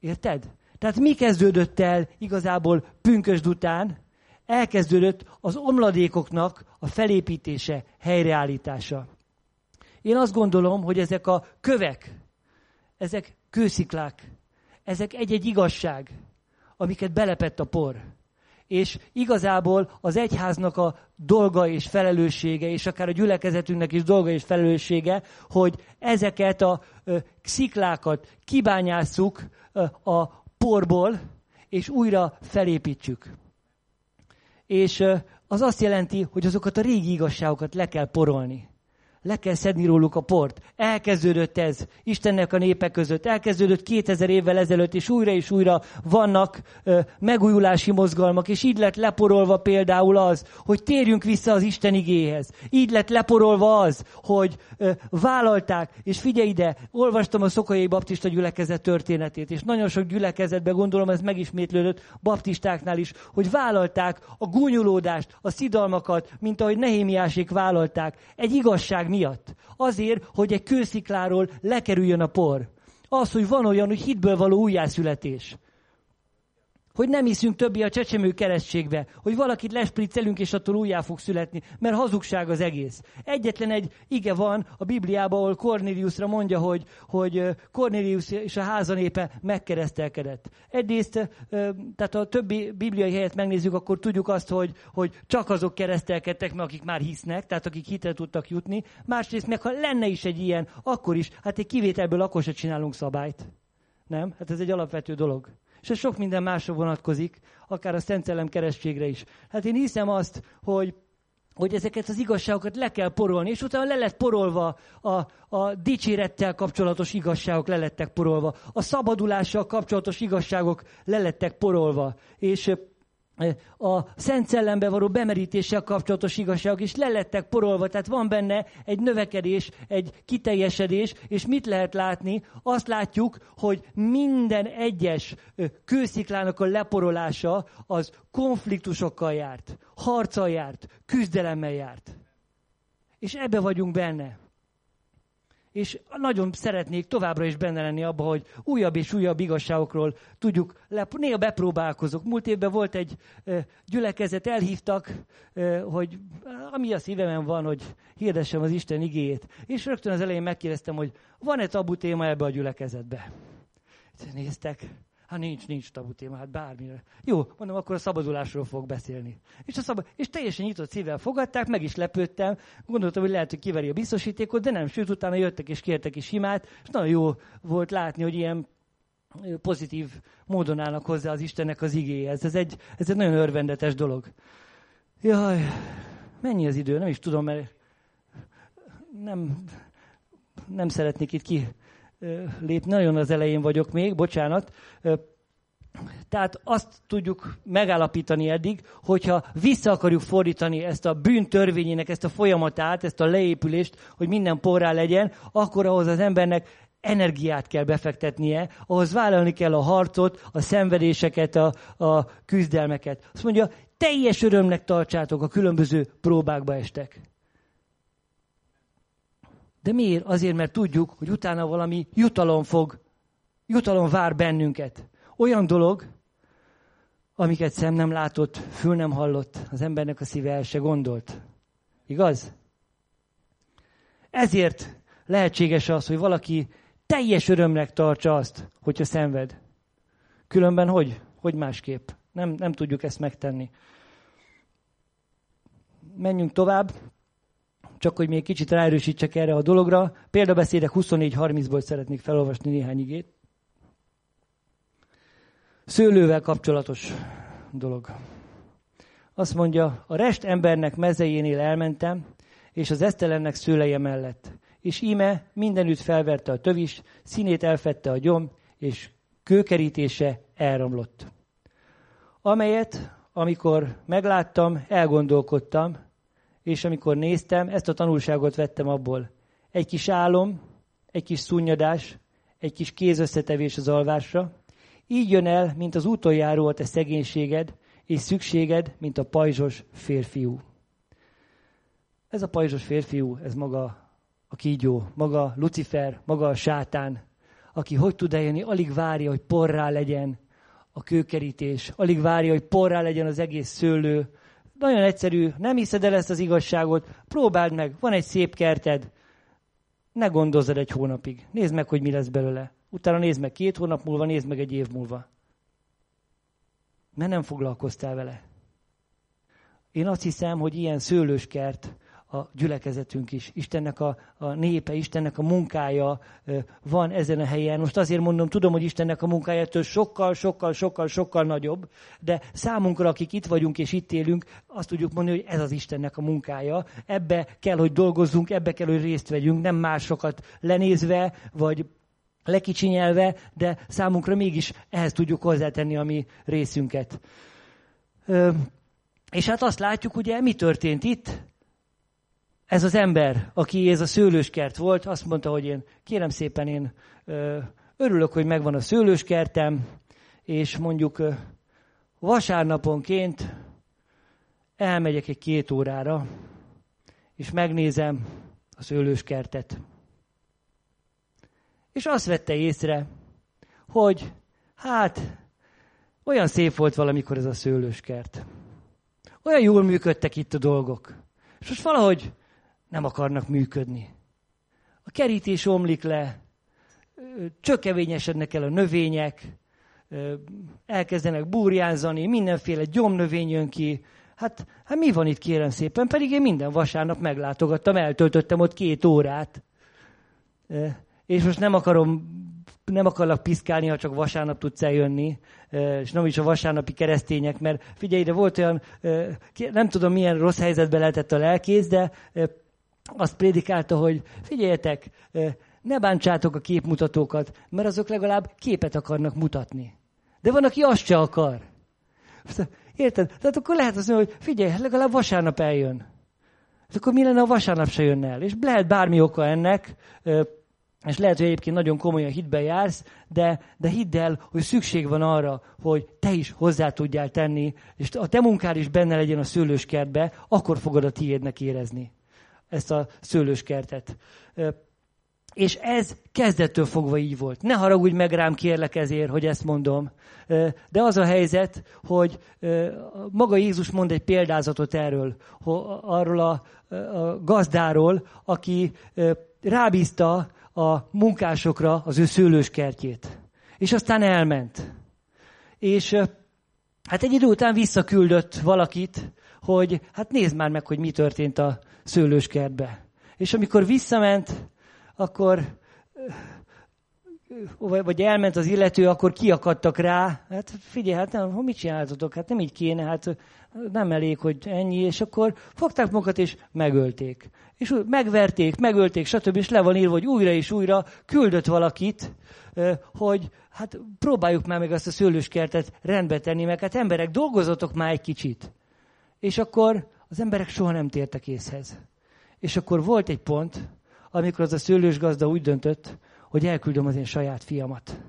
Speaker 1: Érted? Tehát mi kezdődött el igazából pünkösd után? Elkezdődött az omladékoknak a felépítése, helyreállítása. Én azt gondolom, hogy ezek a kövek, ezek kősziklák, ezek egy-egy igazság, amiket belepett a por. És igazából az egyháznak a dolga és felelőssége, és akár a gyülekezetünknek is dolga és felelőssége, hogy ezeket a sziklákat kibányásszuk a porból, és újra felépítsük. És az azt jelenti, hogy azokat a régi igazságokat le kell porolni. Le kell szedni róluk a port. Elkezdődött ez Istennek a népek között. Elkezdődött 2000 évvel ezelőtt, és újra és újra vannak ö, megújulási mozgalmak, és így lett leporolva például az, hogy térjünk vissza az Isten igéhez. Így lett leporolva az, hogy ö, vállalták, és figyelj ide, olvastam a Szokai Baptista gyülekezet történetét, és nagyon sok gyülekezetben gondolom ez megismétlődött baptistáknál is, hogy vállalták a gúnyolódást, a szidalmakat, mint ahogy Nehémiásék vállalták. Egy igazság miatt. Azért, hogy egy kőszikláról lekerüljön a por. Az, hogy van olyan, hogy hitből való újjászületés. Hogy nem hiszünk többi a csecsemő keresztségbe. Hogy valakit lespriccelünk, és attól újjá fog születni. Mert hazugság az egész. Egyetlen egy ige van a Bibliában, ahol Corneliusra mondja, hogy, hogy Cornelius és a házanépe megkeresztelkedett. Egyrészt, tehát a többi bibliai helyet megnézzük, akkor tudjuk azt, hogy, hogy csak azok keresztelkedtek, mert akik már hisznek, tehát akik hitre tudtak jutni. Másrészt meg, ha lenne is egy ilyen, akkor is, hát egy kivételből akkor se csinálunk szabályt. Nem? Hát ez egy alapvető dolog. És ez sok minden másra vonatkozik, akár a Szent Szellem keresztségre is. Hát én hiszem azt, hogy hogy ezeket az igazságokat le kell porolni, és utána le lett porolva a, a dicsérettel kapcsolatos igazságok le lettek porolva, a szabadulással kapcsolatos igazságok le lettek porolva, és a Szent Szellembe való bemerítéssel kapcsolatos igazságok is lelettek porolva, tehát van benne egy növekedés, egy kiteljesedés, és mit lehet látni? Azt látjuk, hogy minden egyes kősziklának a leporolása az konfliktusokkal járt, harccal járt, küzdelemmel járt. És ebbe vagyunk benne és nagyon szeretnék továbbra is benne lenni abba, hogy újabb és újabb igazságokról tudjuk, le, néha bepróbálkozok. Múlt évben volt egy gyülekezet, elhívtak, hogy ami a szívemen van, hogy hirdessem az Isten igéjét. És rögtön az elején megkérdeztem, hogy van-e tabu téma ebbe a gyülekezetbe. Néztek, Hát nincs, nincs tabu téma, hát bármire. Jó, mondom, akkor a szabadulásról fog beszélni. És, a szabad... és teljesen nyitott szívvel fogadták, meg is lepődtem. Gondoltam, hogy lehet, hogy kiveri a biztosítékot, de nem, sőt, utána jöttek és kértek is himát, és nagyon jó volt látni, hogy ilyen pozitív módon állnak hozzá az Istennek az igéhez. Ez egy, ez egy nagyon örvendetes dolog. Jaj, mennyi az idő? Nem is tudom, mert nem, nem szeretnék itt ki lépni. Nagyon az elején vagyok még, bocsánat. Tehát azt tudjuk megállapítani eddig, hogyha vissza akarjuk fordítani ezt a bűntörvényének, ezt a folyamatát, ezt a leépülést, hogy minden porrá legyen, akkor ahhoz az embernek energiát kell befektetnie, ahhoz vállalni kell a harcot, a szenvedéseket, a, a küzdelmeket. Azt mondja, teljes örömnek tartsátok, a különböző próbákba estek. De miért? Azért, mert tudjuk, hogy utána valami jutalom fog, jutalom vár bennünket. Olyan dolog, amiket szem nem látott, fül nem hallott, az embernek a szíve el se gondolt. Igaz? Ezért lehetséges az, hogy valaki teljes örömnek tartsa azt, hogyha szenved. Különben hogy? Hogy másképp? Nem, nem tudjuk ezt megtenni. Menjünk tovább csak hogy még kicsit ráerősítsek erre a dologra. Példabeszédek 24-30-ból szeretnék felolvasni néhány igét. Szőlővel kapcsolatos dolog. Azt mondja, a rest embernek mezejénél elmentem, és az esztelennek szőleje mellett. És íme mindenütt felverte a tövis, színét elfette a gyom, és kőkerítése elromlott. Amelyet, amikor megláttam, elgondolkodtam, és amikor néztem, ezt a tanulságot vettem abból. Egy kis álom, egy kis szunnyadás, egy kis kézösszetevés az alvásra. Így jön el, mint az úton a te szegénységed, és szükséged, mint a pajzsos férfiú. Ez a pajzsos férfiú, ez maga a kígyó, maga Lucifer, maga a sátán, aki hogy tud eljönni, alig várja, hogy porrá legyen a kőkerítés, alig várja, hogy porrá legyen az egész szőlő, nagyon egyszerű, nem hiszed el ezt az igazságot, próbáld meg, van egy szép kerted, ne gondozzad egy hónapig. Nézd meg, hogy mi lesz belőle. Utána nézd meg két hónap múlva, nézd meg egy év múlva. Mert nem foglalkoztál vele. Én azt hiszem, hogy ilyen szőlőskert a gyülekezetünk is. Istennek a, a népe, Istennek a munkája van ezen a helyen. Most azért mondom, tudom, hogy Istennek a munkája ettől sokkal, sokkal, sokkal, sokkal nagyobb, de számunkra, akik itt vagyunk és itt élünk, azt tudjuk mondani, hogy ez az Istennek a munkája. Ebbe kell, hogy dolgozzunk, ebbe kell, hogy részt vegyünk, nem másokat lenézve, vagy lekicsinyelve, de számunkra mégis ehhez tudjuk hozzátenni a mi részünket. És hát azt látjuk, ugye, mi történt itt? Ez az ember, aki ez a szőlőskert volt, azt mondta, hogy én kérem szépen, én örülök, hogy megvan a szőlőskertem, és mondjuk vasárnaponként elmegyek egy két órára, és megnézem a szőlőskertet. És azt vette észre, hogy hát olyan szép volt valamikor ez a szőlőskert. Olyan jól működtek itt a dolgok. És most valahogy nem akarnak működni. A kerítés omlik le, csökevényesednek el a növények, elkezdenek burjánzani, mindenféle gyomnövény jön ki. Hát, hát mi van itt kérem szépen? Pedig én minden vasárnap meglátogattam, eltöltöttem ott két órát. És most nem akarom nem akarlak piszkálni, ha csak vasárnap tudsz eljönni, és nem is a vasárnapi keresztények, mert figyelj, de volt olyan, nem tudom milyen rossz helyzetben lehetett a lelkész, de azt prédikálta, hogy figyeljetek, ne bántsátok a képmutatókat, mert azok legalább képet akarnak mutatni. De van, aki azt se akar. Érted? Tehát akkor lehet azt mondani, hogy figyelj, legalább vasárnap eljön. És akkor mi lenne, ha vasárnap se jönne el? És lehet bármi oka ennek, és lehet, hogy egyébként nagyon komolyan hitbe jársz, de, de hidd el, hogy szükség van arra, hogy te is hozzá tudjál tenni, és a te munkád is benne legyen a szőlőskertbe, akkor fogod a tiédnek érezni ezt a szőlőskertet. És ez kezdettől fogva így volt. Ne haragudj meg rám, kérlek ezért, hogy ezt mondom. De az a helyzet, hogy maga Jézus mond egy példázatot erről, arról a, gazdáról, aki rábízta a munkásokra az ő szőlőskertjét. És aztán elment. És hát egy idő után visszaküldött valakit, hogy hát nézd már meg, hogy mi történt a szőlőskertbe. És amikor visszament, akkor vagy elment az illető, akkor kiakadtak rá, hát figyelj, hát nem, mit csináltatok, hát nem így kéne, hát nem elég, hogy ennyi, és akkor fogták magukat és megölték. És megverték, megölték, stb. És le van írva, hogy újra és újra küldött valakit, hogy hát próbáljuk már meg azt a szőlőskertet rendbe tenni, meg hát emberek, dolgozatok már egy kicsit. És akkor az emberek soha nem tértek észhez. És akkor volt egy pont, amikor az a szőlős gazda úgy döntött, hogy elküldöm az én saját fiamat.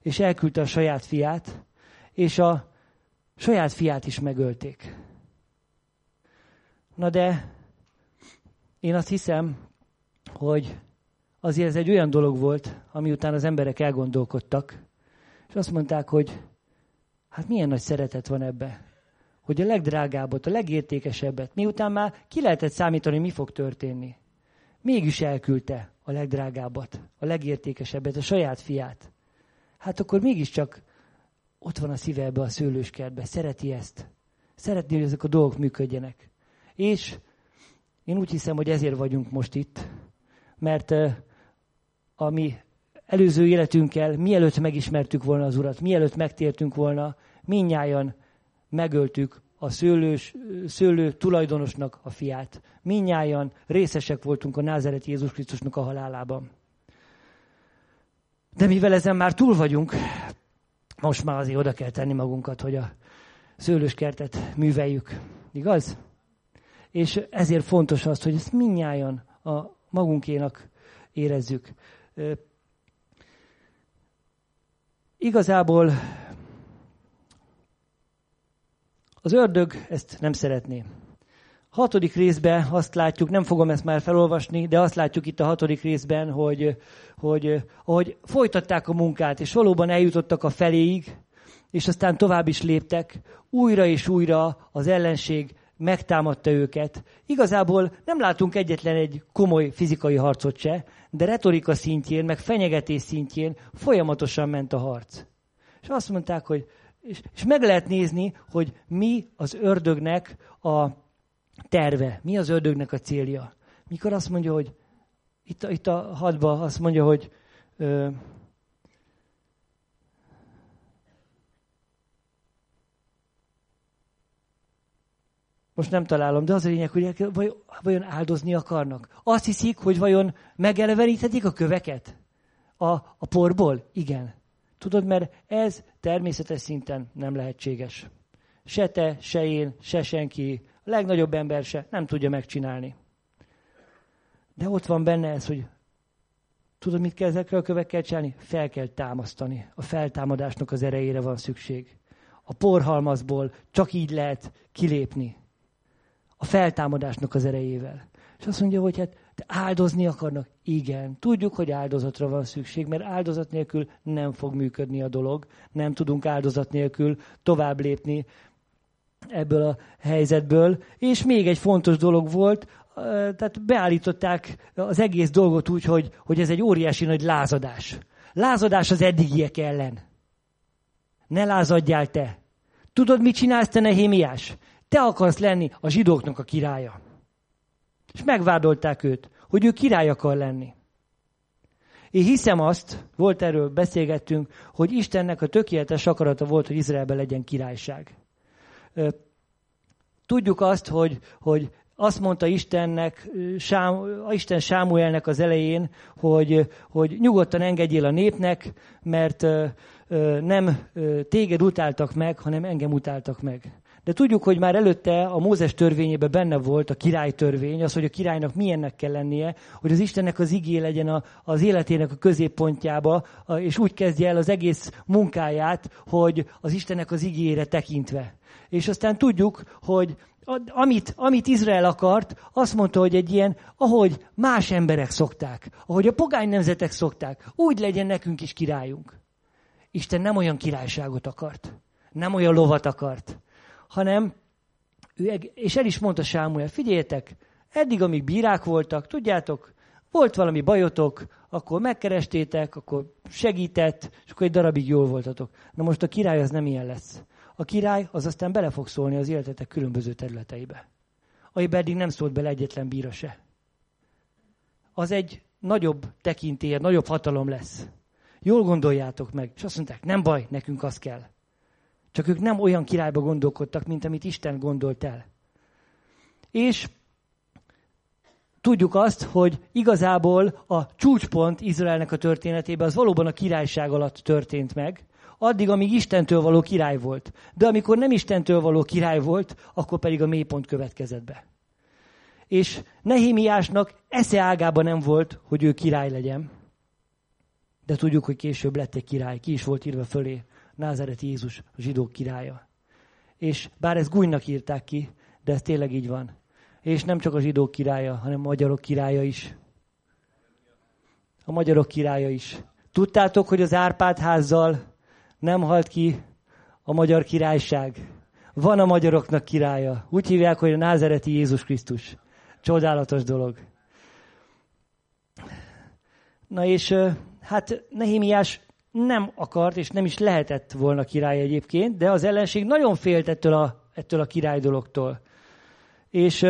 Speaker 1: És elküldte a saját fiát, és a saját fiát is megölték. Na de én azt hiszem, hogy azért ez egy olyan dolog volt, ami után az emberek elgondolkodtak, és azt mondták, hogy hát milyen nagy szeretet van ebbe, hogy a legdrágábbot, a legértékesebbet, miután már ki lehetett számítani, mi fog történni. Mégis elküldte a legdrágábbat, a legértékesebbet, a saját fiát. Hát akkor mégiscsak ott van a szíve ebbe a szőlőskertbe, szereti ezt. Szeretné, hogy ezek a dolgok működjenek. És én úgy hiszem, hogy ezért vagyunk most itt, mert a mi előző életünkkel, mielőtt megismertük volna az Urat, mielőtt megtértünk volna, minnyáján megöltük a szőlős, szőlő tulajdonosnak a fiát. Minnyáján részesek voltunk a názereti Jézus Krisztusnak a halálában. De mivel ezen már túl vagyunk, most már azért oda kell tenni magunkat, hogy a szőlőskertet műveljük. Igaz? És ezért fontos az, hogy ezt minnyáján a magunkénak érezzük. Igazából az ördög ezt nem szeretné. Hatodik részben azt látjuk, nem fogom ezt már felolvasni, de azt látjuk itt a hatodik részben, hogy, hogy hogy folytatták a munkát, és valóban eljutottak a feléig, és aztán tovább is léptek, újra és újra az ellenség megtámadta őket. Igazából nem látunk egyetlen egy komoly fizikai harcot se, de retorika szintjén, meg fenyegetés szintjén folyamatosan ment a harc. És azt mondták, hogy és, és meg lehet nézni, hogy mi az ördögnek a, terve? Mi az ördögnek a célja? Mikor azt mondja, hogy itt, itt a hadba azt mondja, hogy ö, most nem találom, de az a lényeg, hogy vajon áldozni akarnak. Azt hiszik, hogy vajon megeleveníthetik a köveket a, a porból? Igen. Tudod, mert ez természetes szinten nem lehetséges. Se te, se én, se senki, a legnagyobb ember se nem tudja megcsinálni. De ott van benne ez, hogy tudod, mit kell ezekkel a kövekkel csinálni? Fel kell támasztani. A feltámadásnak az erejére van szükség. A porhalmazból csak így lehet kilépni. A feltámadásnak az erejével. És azt mondja, hogy hát de áldozni akarnak. Igen, tudjuk, hogy áldozatra van szükség, mert áldozat nélkül nem fog működni a dolog. Nem tudunk áldozat nélkül tovább lépni ebből a helyzetből. És még egy fontos dolog volt, tehát beállították az egész dolgot úgy, hogy, hogy ez egy óriási nagy lázadás. Lázadás az eddigiek ellen. Ne lázadjál te. Tudod, mit csinálsz te, Nehémiás? Te akarsz lenni a zsidóknak a királya. És megvádolták őt, hogy ő király akar lenni. Én hiszem azt, volt erről beszélgettünk, hogy Istennek a tökéletes akarata volt, hogy Izraelben legyen királyság. Tudjuk azt, hogy, hogy azt mondta Istennek, Sám, Isten Sámuelnek az elején, hogy, hogy nyugodtan engedjél a népnek, mert nem téged utáltak meg, hanem engem utáltak meg. De tudjuk, hogy már előtte a Mózes törvényében benne volt a király törvény, az, hogy a királynak milyennek kell lennie, hogy az Istennek az igé legyen a, az életének a középpontjába, és úgy kezdje el az egész munkáját, hogy az Istennek az igére tekintve. És aztán tudjuk, hogy amit, amit Izrael akart, azt mondta, hogy egy ilyen, ahogy más emberek szokták, ahogy a pogány nemzetek szokták, úgy legyen nekünk is királyunk. Isten nem olyan királyságot akart, nem olyan lovat akart, hanem ő, és el is mondta Sámuel, figyeljetek, eddig, amíg bírák voltak, tudjátok, volt valami bajotok, akkor megkerestétek, akkor segített, és akkor egy darabig jól voltatok. Na most a király az nem ilyen lesz. A király az aztán bele fog szólni az életetek különböző területeibe. Amiben eddig nem szólt bele egyetlen bíra se. Az egy nagyobb tekintély, nagyobb hatalom lesz. Jól gondoljátok meg. És azt mondták, nem baj, nekünk az kell. Csak ők nem olyan királyba gondolkodtak, mint amit Isten gondolt el. És tudjuk azt, hogy igazából a csúcspont Izraelnek a történetében az valóban a királyság alatt történt meg, addig, amíg Istentől való király volt. De amikor nem Istentől való király volt, akkor pedig a mélypont következett be. És Nehémiásnak esze ágában nem volt, hogy ő király legyen. De tudjuk, hogy később lett egy király, ki is volt írva fölé, Názáret Jézus, a zsidók királya. És bár ezt gúnynak írták ki, de ez tényleg így van. És nem csak a zsidók királya, hanem a magyarok királya is. A magyarok királya is. Tudtátok, hogy az Árpád házzal nem halt ki a magyar királyság. Van a magyaroknak királya. Úgy hívják, hogy a názereti Jézus Krisztus. Csodálatos dolog. Na és hát Nehémiás nem akart, és nem is lehetett volna király egyébként, de az ellenség nagyon félt ettől a, ettől a király dologtól. És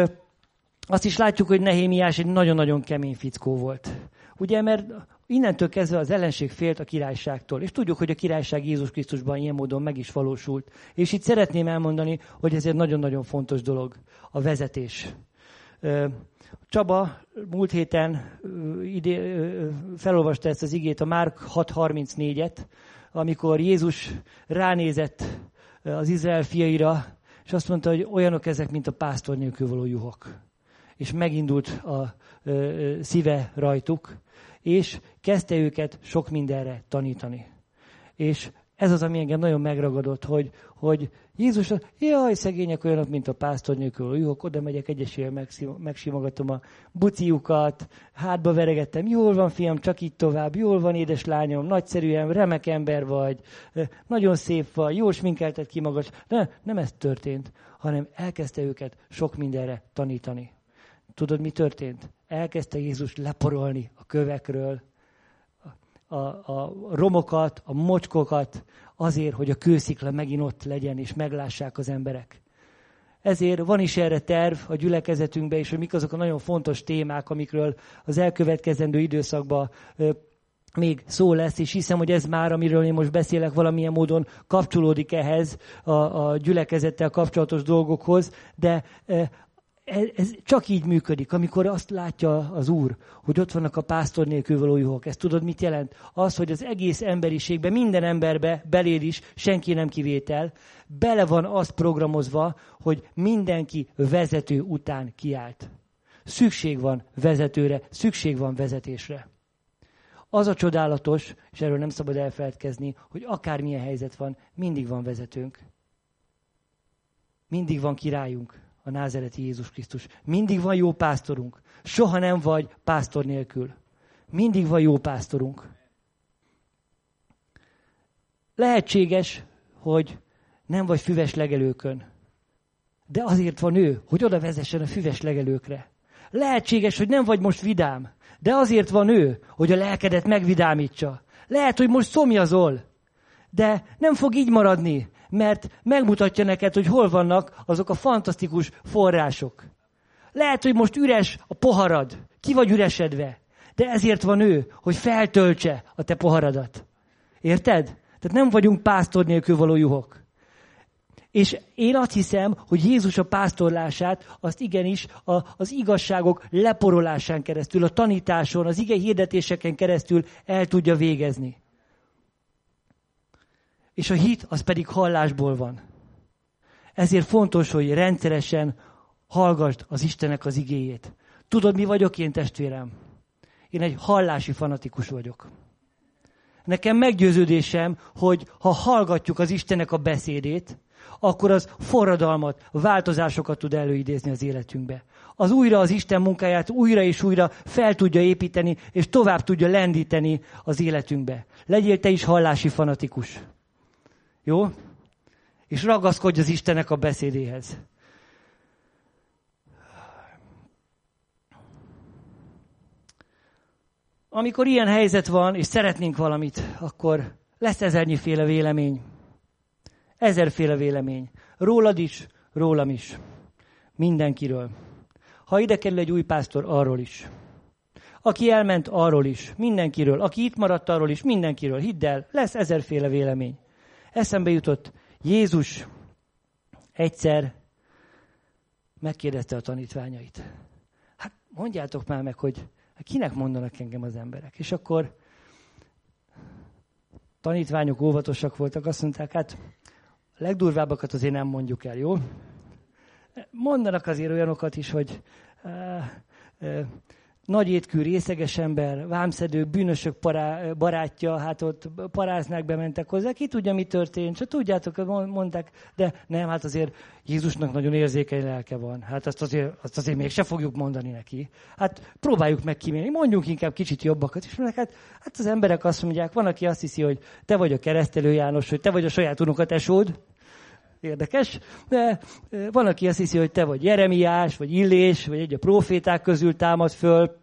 Speaker 1: azt is látjuk, hogy Nehémiás egy nagyon-nagyon kemény fickó volt. Ugye, mert innentől kezdve az ellenség félt a királyságtól, és tudjuk, hogy a királyság Jézus Krisztusban ilyen módon meg is valósult. És itt szeretném elmondani, hogy ez egy nagyon-nagyon fontos dolog, a vezetés. Csaba múlt héten ide, felolvasta ezt az igét, a Márk 6.34-et, amikor Jézus ránézett az Izrael fiaira, és azt mondta, hogy olyanok ezek, mint a pásztor nélkül való juhok. És megindult a szíve rajtuk, és kezdte őket sok mindenre tanítani. És ez az, ami engem nagyon megragadott, hogy, hogy Jézus, jaj, szegények olyanok, mint a pásztor nélkül juhok, oda megyek egyesével, megsimogatom a buciukat, hátba veregettem, jól van fiam, csak így tovább, jól van édes lányom, nagyszerűen, remek ember vagy, nagyon szép vagy, jól sminkelted ki magas. De nem ez történt, hanem elkezdte őket sok mindenre tanítani. Tudod, mi történt? Elkezdte Jézus leporolni a kövekről, a, a romokat, a mocskokat, azért, hogy a kőszikla megint ott legyen, és meglássák az emberek. ezért van is erre terv a gyülekezetünkben, és hogy mik azok a nagyon fontos témák, amikről az elkövetkezendő időszakban még szó lesz, és hiszem, hogy ez már, amiről én most beszélek, valamilyen módon kapcsolódik ehhez a, a gyülekezettel kapcsolatos dolgokhoz, de ez csak így működik, amikor azt látja az Úr, hogy ott vannak a pásztor nélkül való juhok. Ezt tudod, mit jelent? Az, hogy az egész emberiségbe, minden emberbe, beléd is, senki nem kivétel, bele van azt programozva, hogy mindenki vezető után kiállt. Szükség van vezetőre, szükség van vezetésre. Az a csodálatos, és erről nem szabad elfeledkezni, hogy akármilyen helyzet van, mindig van vezetőnk. Mindig van királyunk a názereti Jézus Krisztus. Mindig van jó pásztorunk. Soha nem vagy pásztor nélkül. Mindig van jó pásztorunk. Lehetséges, hogy nem vagy füves legelőkön. De azért van ő, hogy oda vezessen a füves legelőkre. Lehetséges, hogy nem vagy most vidám, de azért van ő, hogy a lelkedet megvidámítsa. Lehet, hogy most szomjazol, de nem fog így maradni, mert megmutatja neked, hogy hol vannak azok a fantasztikus források. Lehet, hogy most üres a poharad, ki vagy üresedve, de ezért van ő, hogy feltöltse a te poharadat. Érted? Tehát nem vagyunk pásztor nélkül való juhok. És én azt hiszem, hogy Jézus a pásztorlását azt igenis a, az igazságok leporolásán keresztül, a tanításon, az ige hirdetéseken keresztül el tudja végezni. És a hit az pedig hallásból van. Ezért fontos, hogy rendszeresen hallgasd az Istenek az igéjét. Tudod, mi vagyok én, testvérem? Én egy hallási fanatikus vagyok. Nekem meggyőződésem, hogy ha hallgatjuk az Istenek a beszédét, akkor az forradalmat, változásokat tud előidézni az életünkbe. Az újra az Isten munkáját újra és újra fel tudja építeni, és tovább tudja lendíteni az életünkbe. Legyél te is hallási fanatikus. Jó? És ragaszkodj az Istenek a beszédéhez. Amikor ilyen helyzet van, és szeretnénk valamit, akkor lesz ezernyi vélemény. Ezerféle vélemény. Rólad is, rólam is. Mindenkiről. Ha ide kerül egy új pásztor, arról is. Aki elment, arról is. Mindenkiről. Aki itt maradt, arról is. Mindenkiről. Hidd el, lesz ezerféle vélemény. Eszembe jutott, Jézus egyszer megkérdezte a tanítványait. Hát mondjátok már meg, hogy kinek mondanak engem az emberek. És akkor tanítványok óvatosak voltak, azt mondták, hát a legdurvábbakat azért nem mondjuk el, jó? Mondanak azért olyanokat is, hogy uh, uh, nagy étkű, részeges ember, vámszedő, bűnösök pará, barátja, hát ott paráznák, bementek hozzá, ki tudja, mi történt, csak tudjátok, mondták, de nem, hát azért Jézusnak nagyon érzékeny lelke van. Hát azt azért, azt azért mégse fogjuk mondani neki. Hát próbáljuk meg kimérni, mondjunk inkább kicsit jobbakat. És mondják, hát, hát az emberek azt mondják, van, aki azt hiszi, hogy te vagy a keresztelő János, hogy te vagy a saját unokatesód, Érdekes. De van, aki azt hiszi, hogy te vagy Jeremiás, vagy Illés, vagy egy a proféták közül támad föl.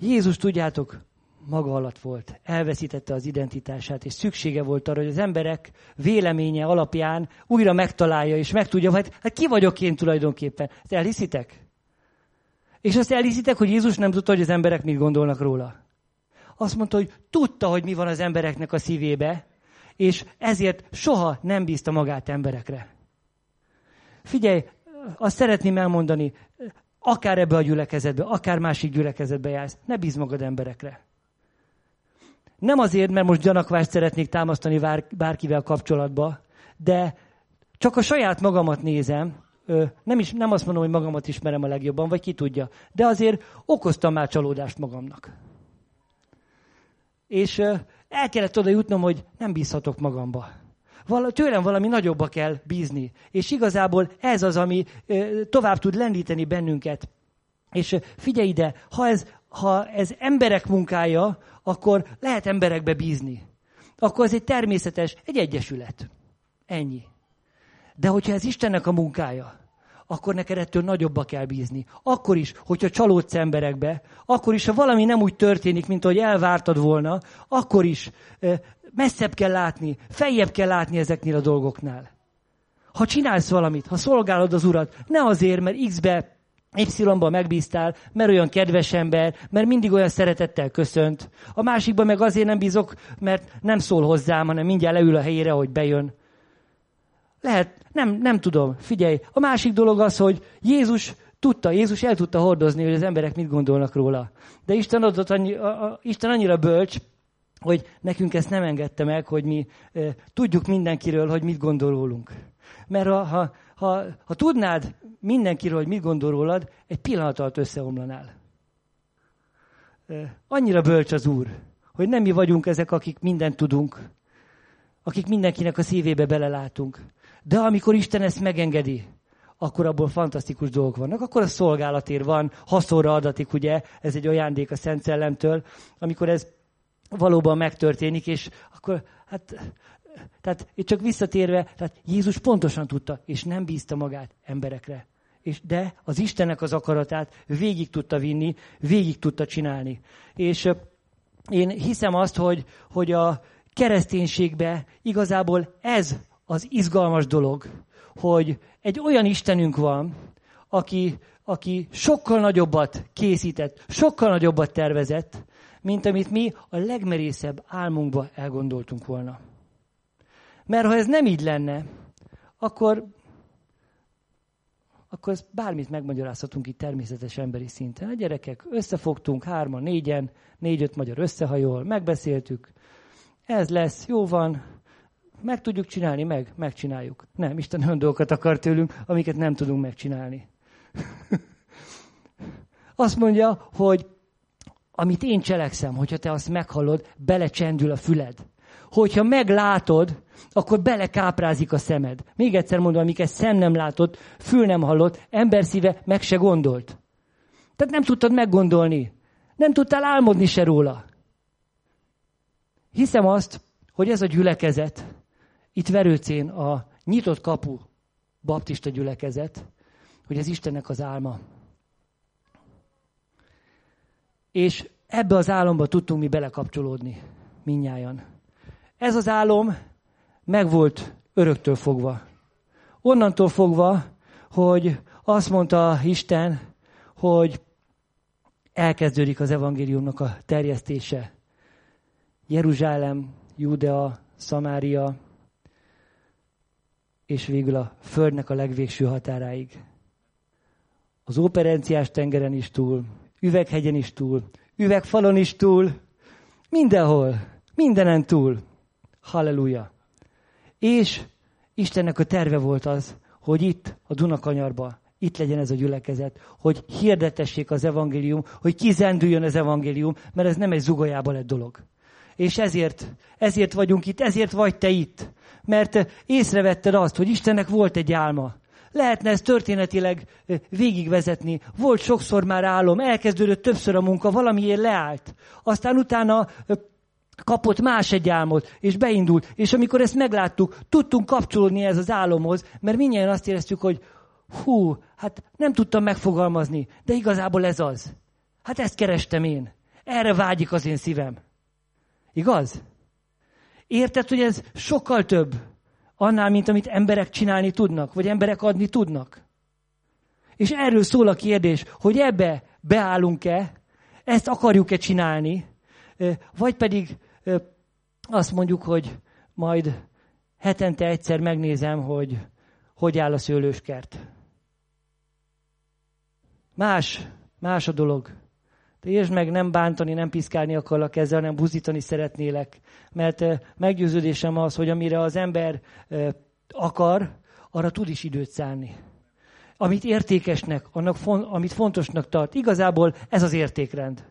Speaker 1: Jézus, tudjátok, maga alatt volt, elveszítette az identitását, és szüksége volt arra, hogy az emberek véleménye alapján újra megtalálja, és megtudja, hogy hát, hát ki vagyok én tulajdonképpen. Ezt elhiszitek? És azt elhiszitek, hogy Jézus nem tudta, hogy az emberek mit gondolnak róla. Azt mondta, hogy tudta, hogy mi van az embereknek a szívébe, és ezért soha nem bízta magát emberekre. Figyelj, azt szeretném elmondani, akár ebbe a gyülekezetbe, akár másik gyülekezetbe jársz, ne bíz magad emberekre. Nem azért, mert most gyanakvást szeretnék támasztani bárkivel kapcsolatba, de csak a saját magamat nézem, nem, is, nem azt mondom, hogy magamat ismerem a legjobban, vagy ki tudja, de azért okoztam már csalódást magamnak. És el kellett oda jutnom, hogy nem bízhatok magamba. Val- tőlem valami nagyobba kell bízni. És igazából ez az, ami ö, tovább tud lendíteni bennünket. És figyelj ide, ha ez, ha ez emberek munkája, akkor lehet emberekbe bízni. Akkor ez egy természetes, egy egyesület. Ennyi. De hogyha ez Istennek a munkája, akkor neked ettől nagyobba kell bízni. Akkor is, hogyha csalódsz emberekbe, akkor is, ha valami nem úgy történik, mint ahogy elvártad volna, akkor is messzebb kell látni, feljebb kell látni ezeknél a dolgoknál. Ha csinálsz valamit, ha szolgálod az Urat, ne azért, mert X-be Y-ban megbíztál, mert olyan kedves ember, mert mindig olyan szeretettel köszönt. A másikban meg azért nem bízok, mert nem szól hozzám, hanem mindjárt leül a helyére, hogy bejön. Lehet, nem, nem tudom. Figyelj, a másik dolog az, hogy Jézus tudta, Jézus el tudta hordozni, hogy az emberek mit gondolnak róla. De Isten adott annyi, a, a, Isten annyira bölcs, hogy nekünk ezt nem engedte meg, hogy mi e, tudjuk mindenkiről, hogy mit gondol rólunk. Mert ha, ha, ha, ha tudnád mindenkiről, hogy mit gondol rólad, egy pillanat alatt összeomlanál. E, annyira bölcs az Úr, hogy nem mi vagyunk ezek, akik mindent tudunk, akik mindenkinek a szívébe belelátunk. De amikor Isten ezt megengedi, akkor abból fantasztikus dolgok vannak. Akkor a szolgálatér van, haszonra adatik, ugye, ez egy ajándék a Szent Szellemtől, amikor ez valóban megtörténik, és akkor, hát, tehát itt csak visszatérve, tehát Jézus pontosan tudta, és nem bízta magát emberekre. És, de az Istennek az akaratát végig tudta vinni, végig tudta csinálni. És én hiszem azt, hogy, hogy a kereszténységbe igazából ez az izgalmas dolog, hogy egy olyan Istenünk van, aki, aki sokkal nagyobbat készített, sokkal nagyobbat tervezett, mint amit mi a legmerészebb álmunkba elgondoltunk volna. Mert ha ez nem így lenne, akkor, akkor ezt bármit megmagyarázhatunk itt természetes emberi szinten. A gyerekek összefogtunk hárman, négyen, négy-öt magyar összehajol, megbeszéltük, ez lesz, jó van, meg tudjuk csinálni, meg, megcsináljuk. Nem, Isten olyan dolgokat akar tőlünk, amiket nem tudunk megcsinálni. Azt mondja, hogy amit én cselekszem, hogyha te azt meghallod, belecsendül a füled. Hogyha meglátod, akkor belekáprázik a szemed. Még egyszer mondom, amiket szem nem látott, fül nem hallott, ember szíve meg se gondolt. Tehát nem tudtad meggondolni. Nem tudtál álmodni se róla. Hiszem azt, hogy ez a gyülekezet, itt Verőcén a nyitott kapu baptista gyülekezet, hogy ez Istennek az álma. És ebbe az álomba tudtunk mi belekapcsolódni, minnyáján. Ez az álom megvolt öröktől fogva. Onnantól fogva, hogy azt mondta Isten, hogy elkezdődik az evangéliumnak a terjesztése. Jeruzsálem, Judea, Szamária, és végül a Földnek a legvégső határáig. Az operenciás tengeren is túl, üveghegyen is túl, üvegfalon is túl, mindenhol, mindenen túl. Halleluja. És Istennek a terve volt az, hogy itt, a Dunakanyarba, itt legyen ez a gyülekezet, hogy hirdetessék az evangélium, hogy kizendüljön az evangélium, mert ez nem egy zugolyába lett dolog. És ezért, ezért vagyunk itt, ezért vagy te itt. Mert észrevetted azt, hogy Istennek volt egy álma. Lehetne ezt történetileg végigvezetni. Volt sokszor már álom, elkezdődött többször a munka, valamiért leállt. Aztán utána kapott más egy álmot, és beindult. És amikor ezt megláttuk, tudtunk kapcsolódni ez az álomhoz, mert mindjárt azt éreztük, hogy hú, hát nem tudtam megfogalmazni, de igazából ez az. Hát ezt kerestem én. Erre vágyik az én szívem. Igaz? Érted, hogy ez sokkal több annál, mint amit emberek csinálni tudnak, vagy emberek adni tudnak. És erről szól a kérdés, hogy ebbe beállunk-e, ezt akarjuk-e csinálni, vagy pedig azt mondjuk, hogy majd hetente egyszer megnézem, hogy hogy áll a szőlőskert. Más, más a dolog. De értsd meg, nem bántani, nem piszkálni akarlak ezzel, hanem buzítani szeretnélek. Mert meggyőződésem az, hogy amire az ember akar, arra tud is időt szállni. Amit értékesnek, annak, amit fontosnak tart. Igazából ez az értékrend.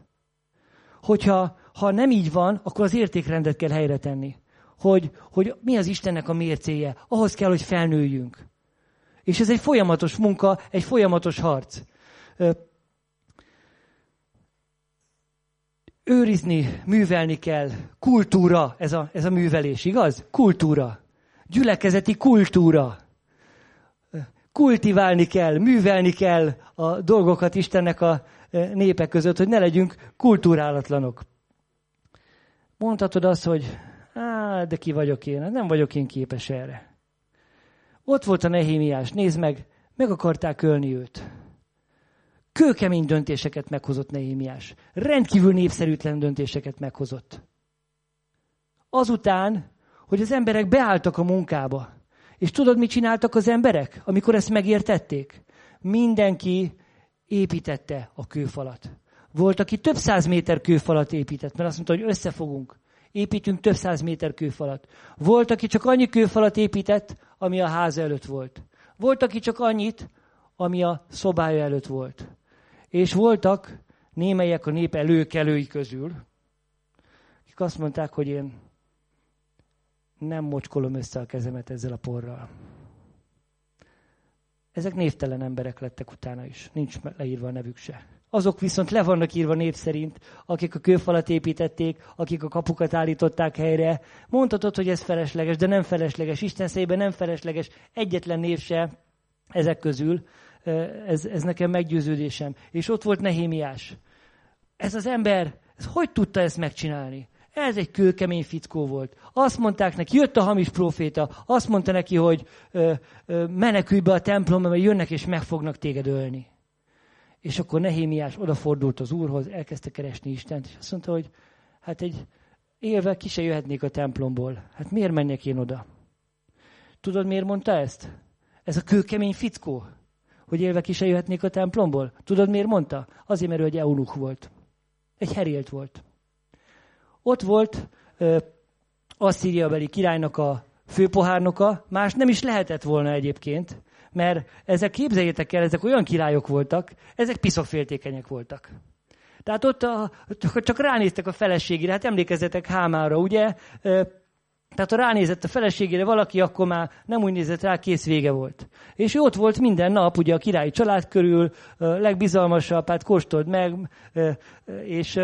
Speaker 1: Hogyha ha nem így van, akkor az értékrendet kell helyre tenni. Hogy, hogy mi az Istennek a mércéje. Ahhoz kell, hogy felnőjünk. És ez egy folyamatos munka, egy folyamatos harc őrizni, művelni kell. Kultúra ez a, ez a művelés, igaz? Kultúra. Gyülekezeti kultúra. Kultiválni kell, művelni kell a dolgokat Istennek a e, népek között, hogy ne legyünk kultúrálatlanok. Mondhatod azt, hogy á, de ki vagyok én? Nem vagyok én képes erre. Ott volt a Nehémiás, nézd meg, meg akarták ölni őt. Kőkemény döntéseket meghozott Nehémiás. Rendkívül népszerűtlen döntéseket meghozott. Azután, hogy az emberek beálltak a munkába. És tudod, mit csináltak az emberek, amikor ezt megértették? Mindenki építette a kőfalat. Volt, aki több száz méter kőfalat épített, mert azt mondta, hogy összefogunk. Építünk több száz méter kőfalat. Volt, aki csak annyi kőfalat épített, ami a ház előtt volt. Volt, aki csak annyit, ami a szobája előtt volt. És voltak némelyek a nép előkelői közül, akik azt mondták, hogy én nem mocskolom össze a kezemet ezzel a porral. Ezek névtelen emberek lettek utána is. Nincs leírva a nevük se. Azok viszont le vannak írva név szerint, akik a kőfalat építették, akik a kapukat állították helyre. Mondhatod, hogy ez felesleges, de nem felesleges. Isten szében nem felesleges. Egyetlen név se ezek közül. Ez, ez nekem meggyőződésem. És ott volt Nehémiás. Ez az ember, ez hogy tudta ezt megcsinálni? Ez egy kőkemény fickó volt. Azt mondták neki, jött a hamis proféta, azt mondta neki, hogy ö, ö, menekülj be a templomba, mert jönnek és meg fognak téged ölni. És akkor Nehémiás odafordult az úrhoz, elkezdte keresni Istent, és azt mondta, hogy hát egy élve ki se jöhetnék a templomból. Hát miért menjek én oda? Tudod, miért mondta ezt? Ez a kőkemény fickó, hogy élve ki se jöhetnék a templomból. Tudod, miért mondta? Azért, mert ő egy eunuch volt. Egy herélt volt. Ott volt ö, Asszíriabeli királynak a főpohárnoka, más nem is lehetett volna egyébként, mert ezek, képzeljétek el, ezek olyan királyok voltak, ezek piszokféltékenyek voltak. Tehát ott a, csak, ránéztek a feleségére, hát emlékezzetek Hámára, ugye? Tehát ha ránézett a feleségére valaki, akkor már nem úgy nézett rá, kész vége volt. És ő ott volt minden nap, ugye a királyi család körül, legbizalmasabb, hát kóstold meg, és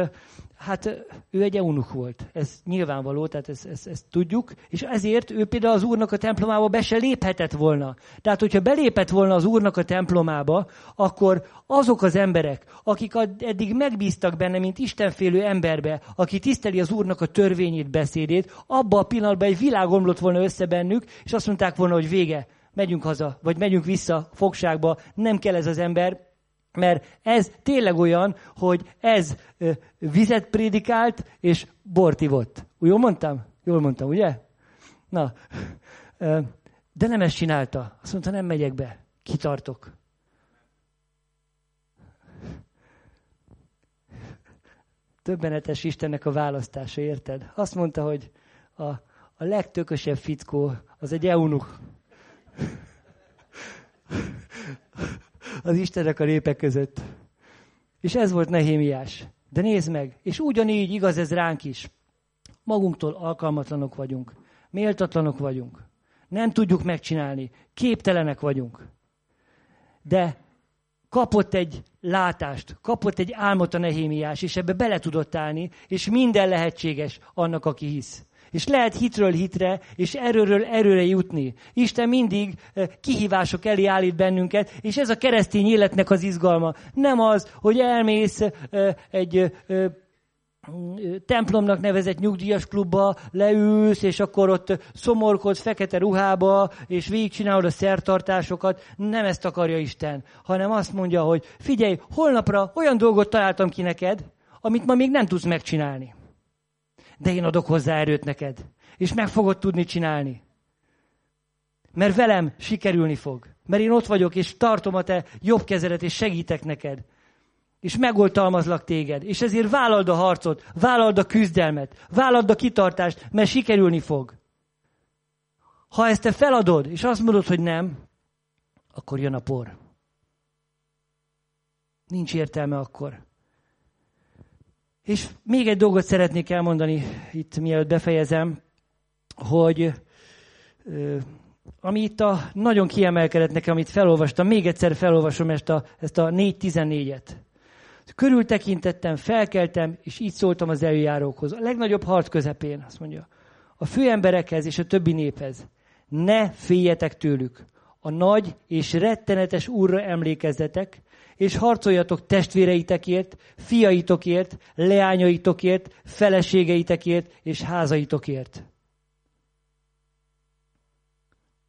Speaker 1: hát ő egy eunuch volt. Ez nyilvánvaló, tehát ezt, ezt, ezt tudjuk. És ezért ő például az úrnak a templomába be se léphetett volna. Tehát, hogyha belépett volna az úrnak a templomába, akkor azok az emberek, akik eddig megbíztak benne, mint istenfélő emberbe, aki tiszteli az úrnak a törvényét, beszédét, abba a pillanatban egy világ omlott volna össze bennük, és azt mondták volna, hogy vége, megyünk haza, vagy megyünk vissza fogságba, nem kell ez az ember, mert ez tényleg olyan, hogy ez vizet prédikált, és bort ivott. Jól mondtam? Jól mondtam, ugye? Na, de nem ezt csinálta. Azt mondta, nem megyek be. Kitartok. Többenetes Istennek a választása, érted? Azt mondta, hogy a, a legtökösebb fickó az egy eunuch az Istenek a népek között. És ez volt Nehémiás. De nézd meg, és ugyanígy igaz ez ránk is. Magunktól alkalmatlanok vagyunk, méltatlanok vagyunk. Nem tudjuk megcsinálni, képtelenek vagyunk. De kapott egy látást, kapott egy álmot a Nehémiás, és ebbe bele tudott állni, és minden lehetséges annak, aki hisz. És lehet hitről hitre, és erőről erőre jutni. Isten mindig eh, kihívások elé állít bennünket, és ez a keresztény életnek az izgalma. Nem az, hogy elmész eh, egy eh, templomnak nevezett nyugdíjas klubba, leülsz, és akkor ott szomorkodsz fekete ruhába, és végigcsinálod a szertartásokat. Nem ezt akarja Isten, hanem azt mondja, hogy figyelj, holnapra olyan dolgot találtam ki neked, amit ma még nem tudsz megcsinálni de én adok hozzá erőt neked. És meg fogod tudni csinálni. Mert velem sikerülni fog. Mert én ott vagyok, és tartom a te jobb kezedet, és segítek neked. És megoltalmazlak téged. És ezért vállald a harcot, vállald a küzdelmet, vállald a kitartást, mert sikerülni fog. Ha ezt te feladod, és azt mondod, hogy nem, akkor jön a por. Nincs értelme akkor. És még egy dolgot szeretnék elmondani itt, mielőtt befejezem, hogy ami itt a, nagyon kiemelkedett nekem, amit felolvastam, még egyszer felolvasom ezt a, ezt a 4.14-et. Körültekintettem, felkeltem, és így szóltam az előjárókhoz. A legnagyobb harc közepén, azt mondja, a főemberekhez és a többi néphez. Ne féljetek tőlük. A nagy és rettenetes úrra emlékezzetek, és harcoljatok testvéreitekért, fiaitokért, leányaitokért, feleségeitekért és házaitokért.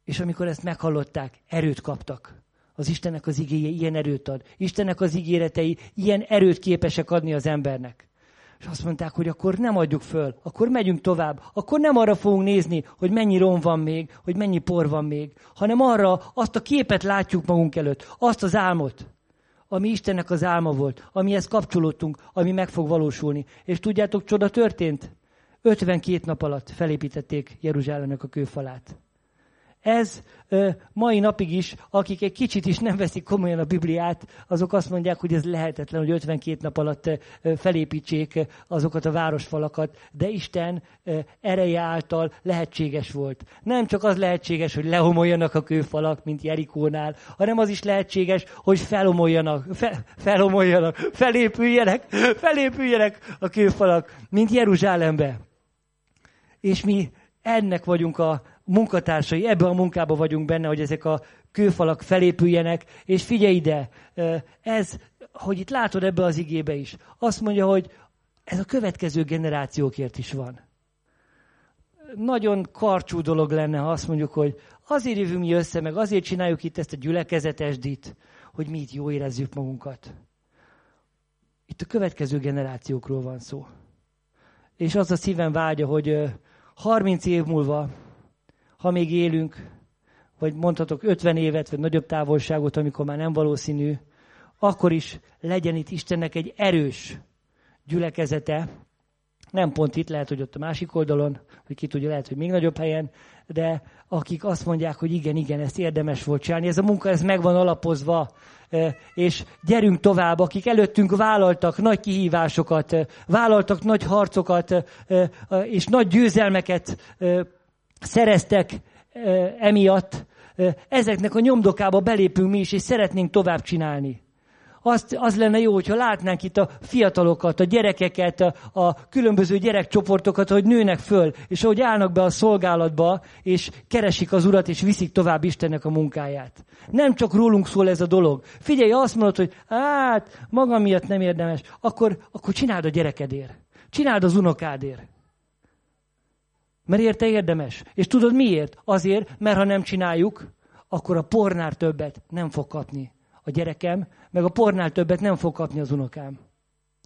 Speaker 1: És amikor ezt meghallották, erőt kaptak. Az Istennek az igéje ilyen erőt ad. Istennek az ígéretei ilyen erőt képesek adni az embernek. És azt mondták, hogy akkor nem adjuk föl, akkor megyünk tovább, akkor nem arra fogunk nézni, hogy mennyi rom van még, hogy mennyi por van még, hanem arra azt a képet látjuk magunk előtt, azt az álmot, ami Istennek az álma volt, amihez kapcsolódtunk, ami meg fog valósulni. És tudjátok, csoda történt? 52 nap alatt felépítették Jeruzsálemnek a kőfalát. Ez mai napig is, akik egy kicsit is nem veszik komolyan a Bibliát, azok azt mondják, hogy ez lehetetlen, hogy 52 nap alatt felépítsék azokat a városfalakat, de Isten ereje által lehetséges volt. Nem csak az lehetséges, hogy lehomoljanak a kőfalak, mint Jerikónál, hanem az is lehetséges, hogy felomoljanak, fe, felomoljanak, felépüljenek, felépüljenek a kőfalak, mint Jeruzsálembe. És mi ennek vagyunk a, munkatársai, ebbe a munkába vagyunk benne, hogy ezek a kőfalak felépüljenek, és figyelj ide, ez, hogy itt látod ebbe az igébe is, azt mondja, hogy ez a következő generációkért is van. Nagyon karcsú dolog lenne, ha azt mondjuk, hogy azért jövünk mi össze, meg azért csináljuk itt ezt a gyülekezetesdit, hogy mi itt jó érezzük magunkat. Itt a következő generációkról van szó. És az a szívem vágya, hogy 30 év múlva ha még élünk, vagy mondhatok 50 évet, vagy nagyobb távolságot, amikor már nem valószínű, akkor is legyen itt Istennek egy erős gyülekezete, nem pont itt, lehet, hogy ott a másik oldalon, vagy ki tudja, lehet, hogy még nagyobb helyen, de akik azt mondják, hogy igen, igen, ezt érdemes volt csinálni, ez a munka, ez meg van alapozva, és gyerünk tovább, akik előttünk vállaltak nagy kihívásokat, vállaltak nagy harcokat, és nagy győzelmeket szereztek emiatt, ezeknek a nyomdokába belépünk mi is, és szeretnénk tovább csinálni. Azt, az lenne jó, hogyha látnánk itt a fiatalokat, a gyerekeket, a, a különböző gyerekcsoportokat, hogy nőnek föl, és ahogy állnak be a szolgálatba, és keresik az Urat, és viszik tovább Istennek a munkáját. Nem csak rólunk szól ez a dolog. Figyelj, azt mondod, hogy hát, magam miatt nem érdemes, akkor, akkor csináld a gyerekedért. Csináld az unokádért. Mert érte érdemes. És tudod miért? Azért, mert ha nem csináljuk, akkor a pornál többet nem fog kapni a gyerekem, meg a pornál többet nem fog kapni az unokám,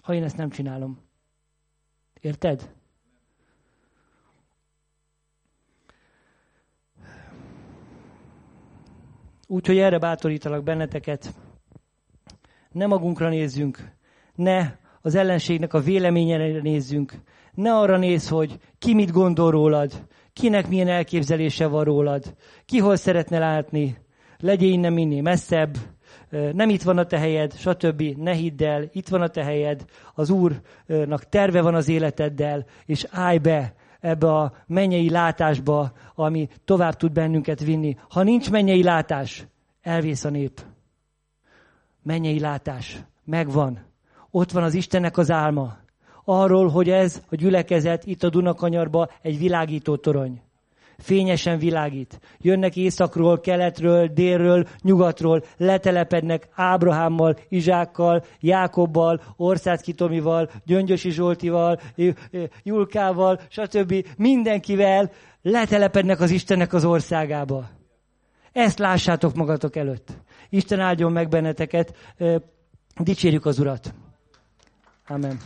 Speaker 1: ha én ezt nem csinálom. Érted? Úgyhogy erre bátorítalak benneteket. Ne magunkra nézzünk, ne az ellenségnek a véleményére nézzünk, ne arra néz, hogy ki mit gondol rólad, kinek milyen elképzelése van rólad, ki hol szeretne látni, legyél innen minél messzebb, nem itt van a te helyed, stb. Ne hidd el, itt van a te helyed, az Úrnak terve van az életeddel, és állj be ebbe a mennyei látásba, ami tovább tud bennünket vinni. Ha nincs mennyei látás, elvész a nép. Mennyei látás, megvan. Ott van az Istennek az álma arról, hogy ez a gyülekezet itt a Dunakanyarba egy világító torony. Fényesen világít. Jönnek északról, keletről, délről, nyugatról, letelepednek Ábrahámmal, Izsákkal, Jákobbal, Orszácki Tomival, Gyöngyösi Zsoltival, Julkával, stb. Mindenkivel letelepednek az Istennek az országába. Ezt lássátok magatok előtt. Isten áldjon meg benneteket. Dicsérjük az Urat. Amen.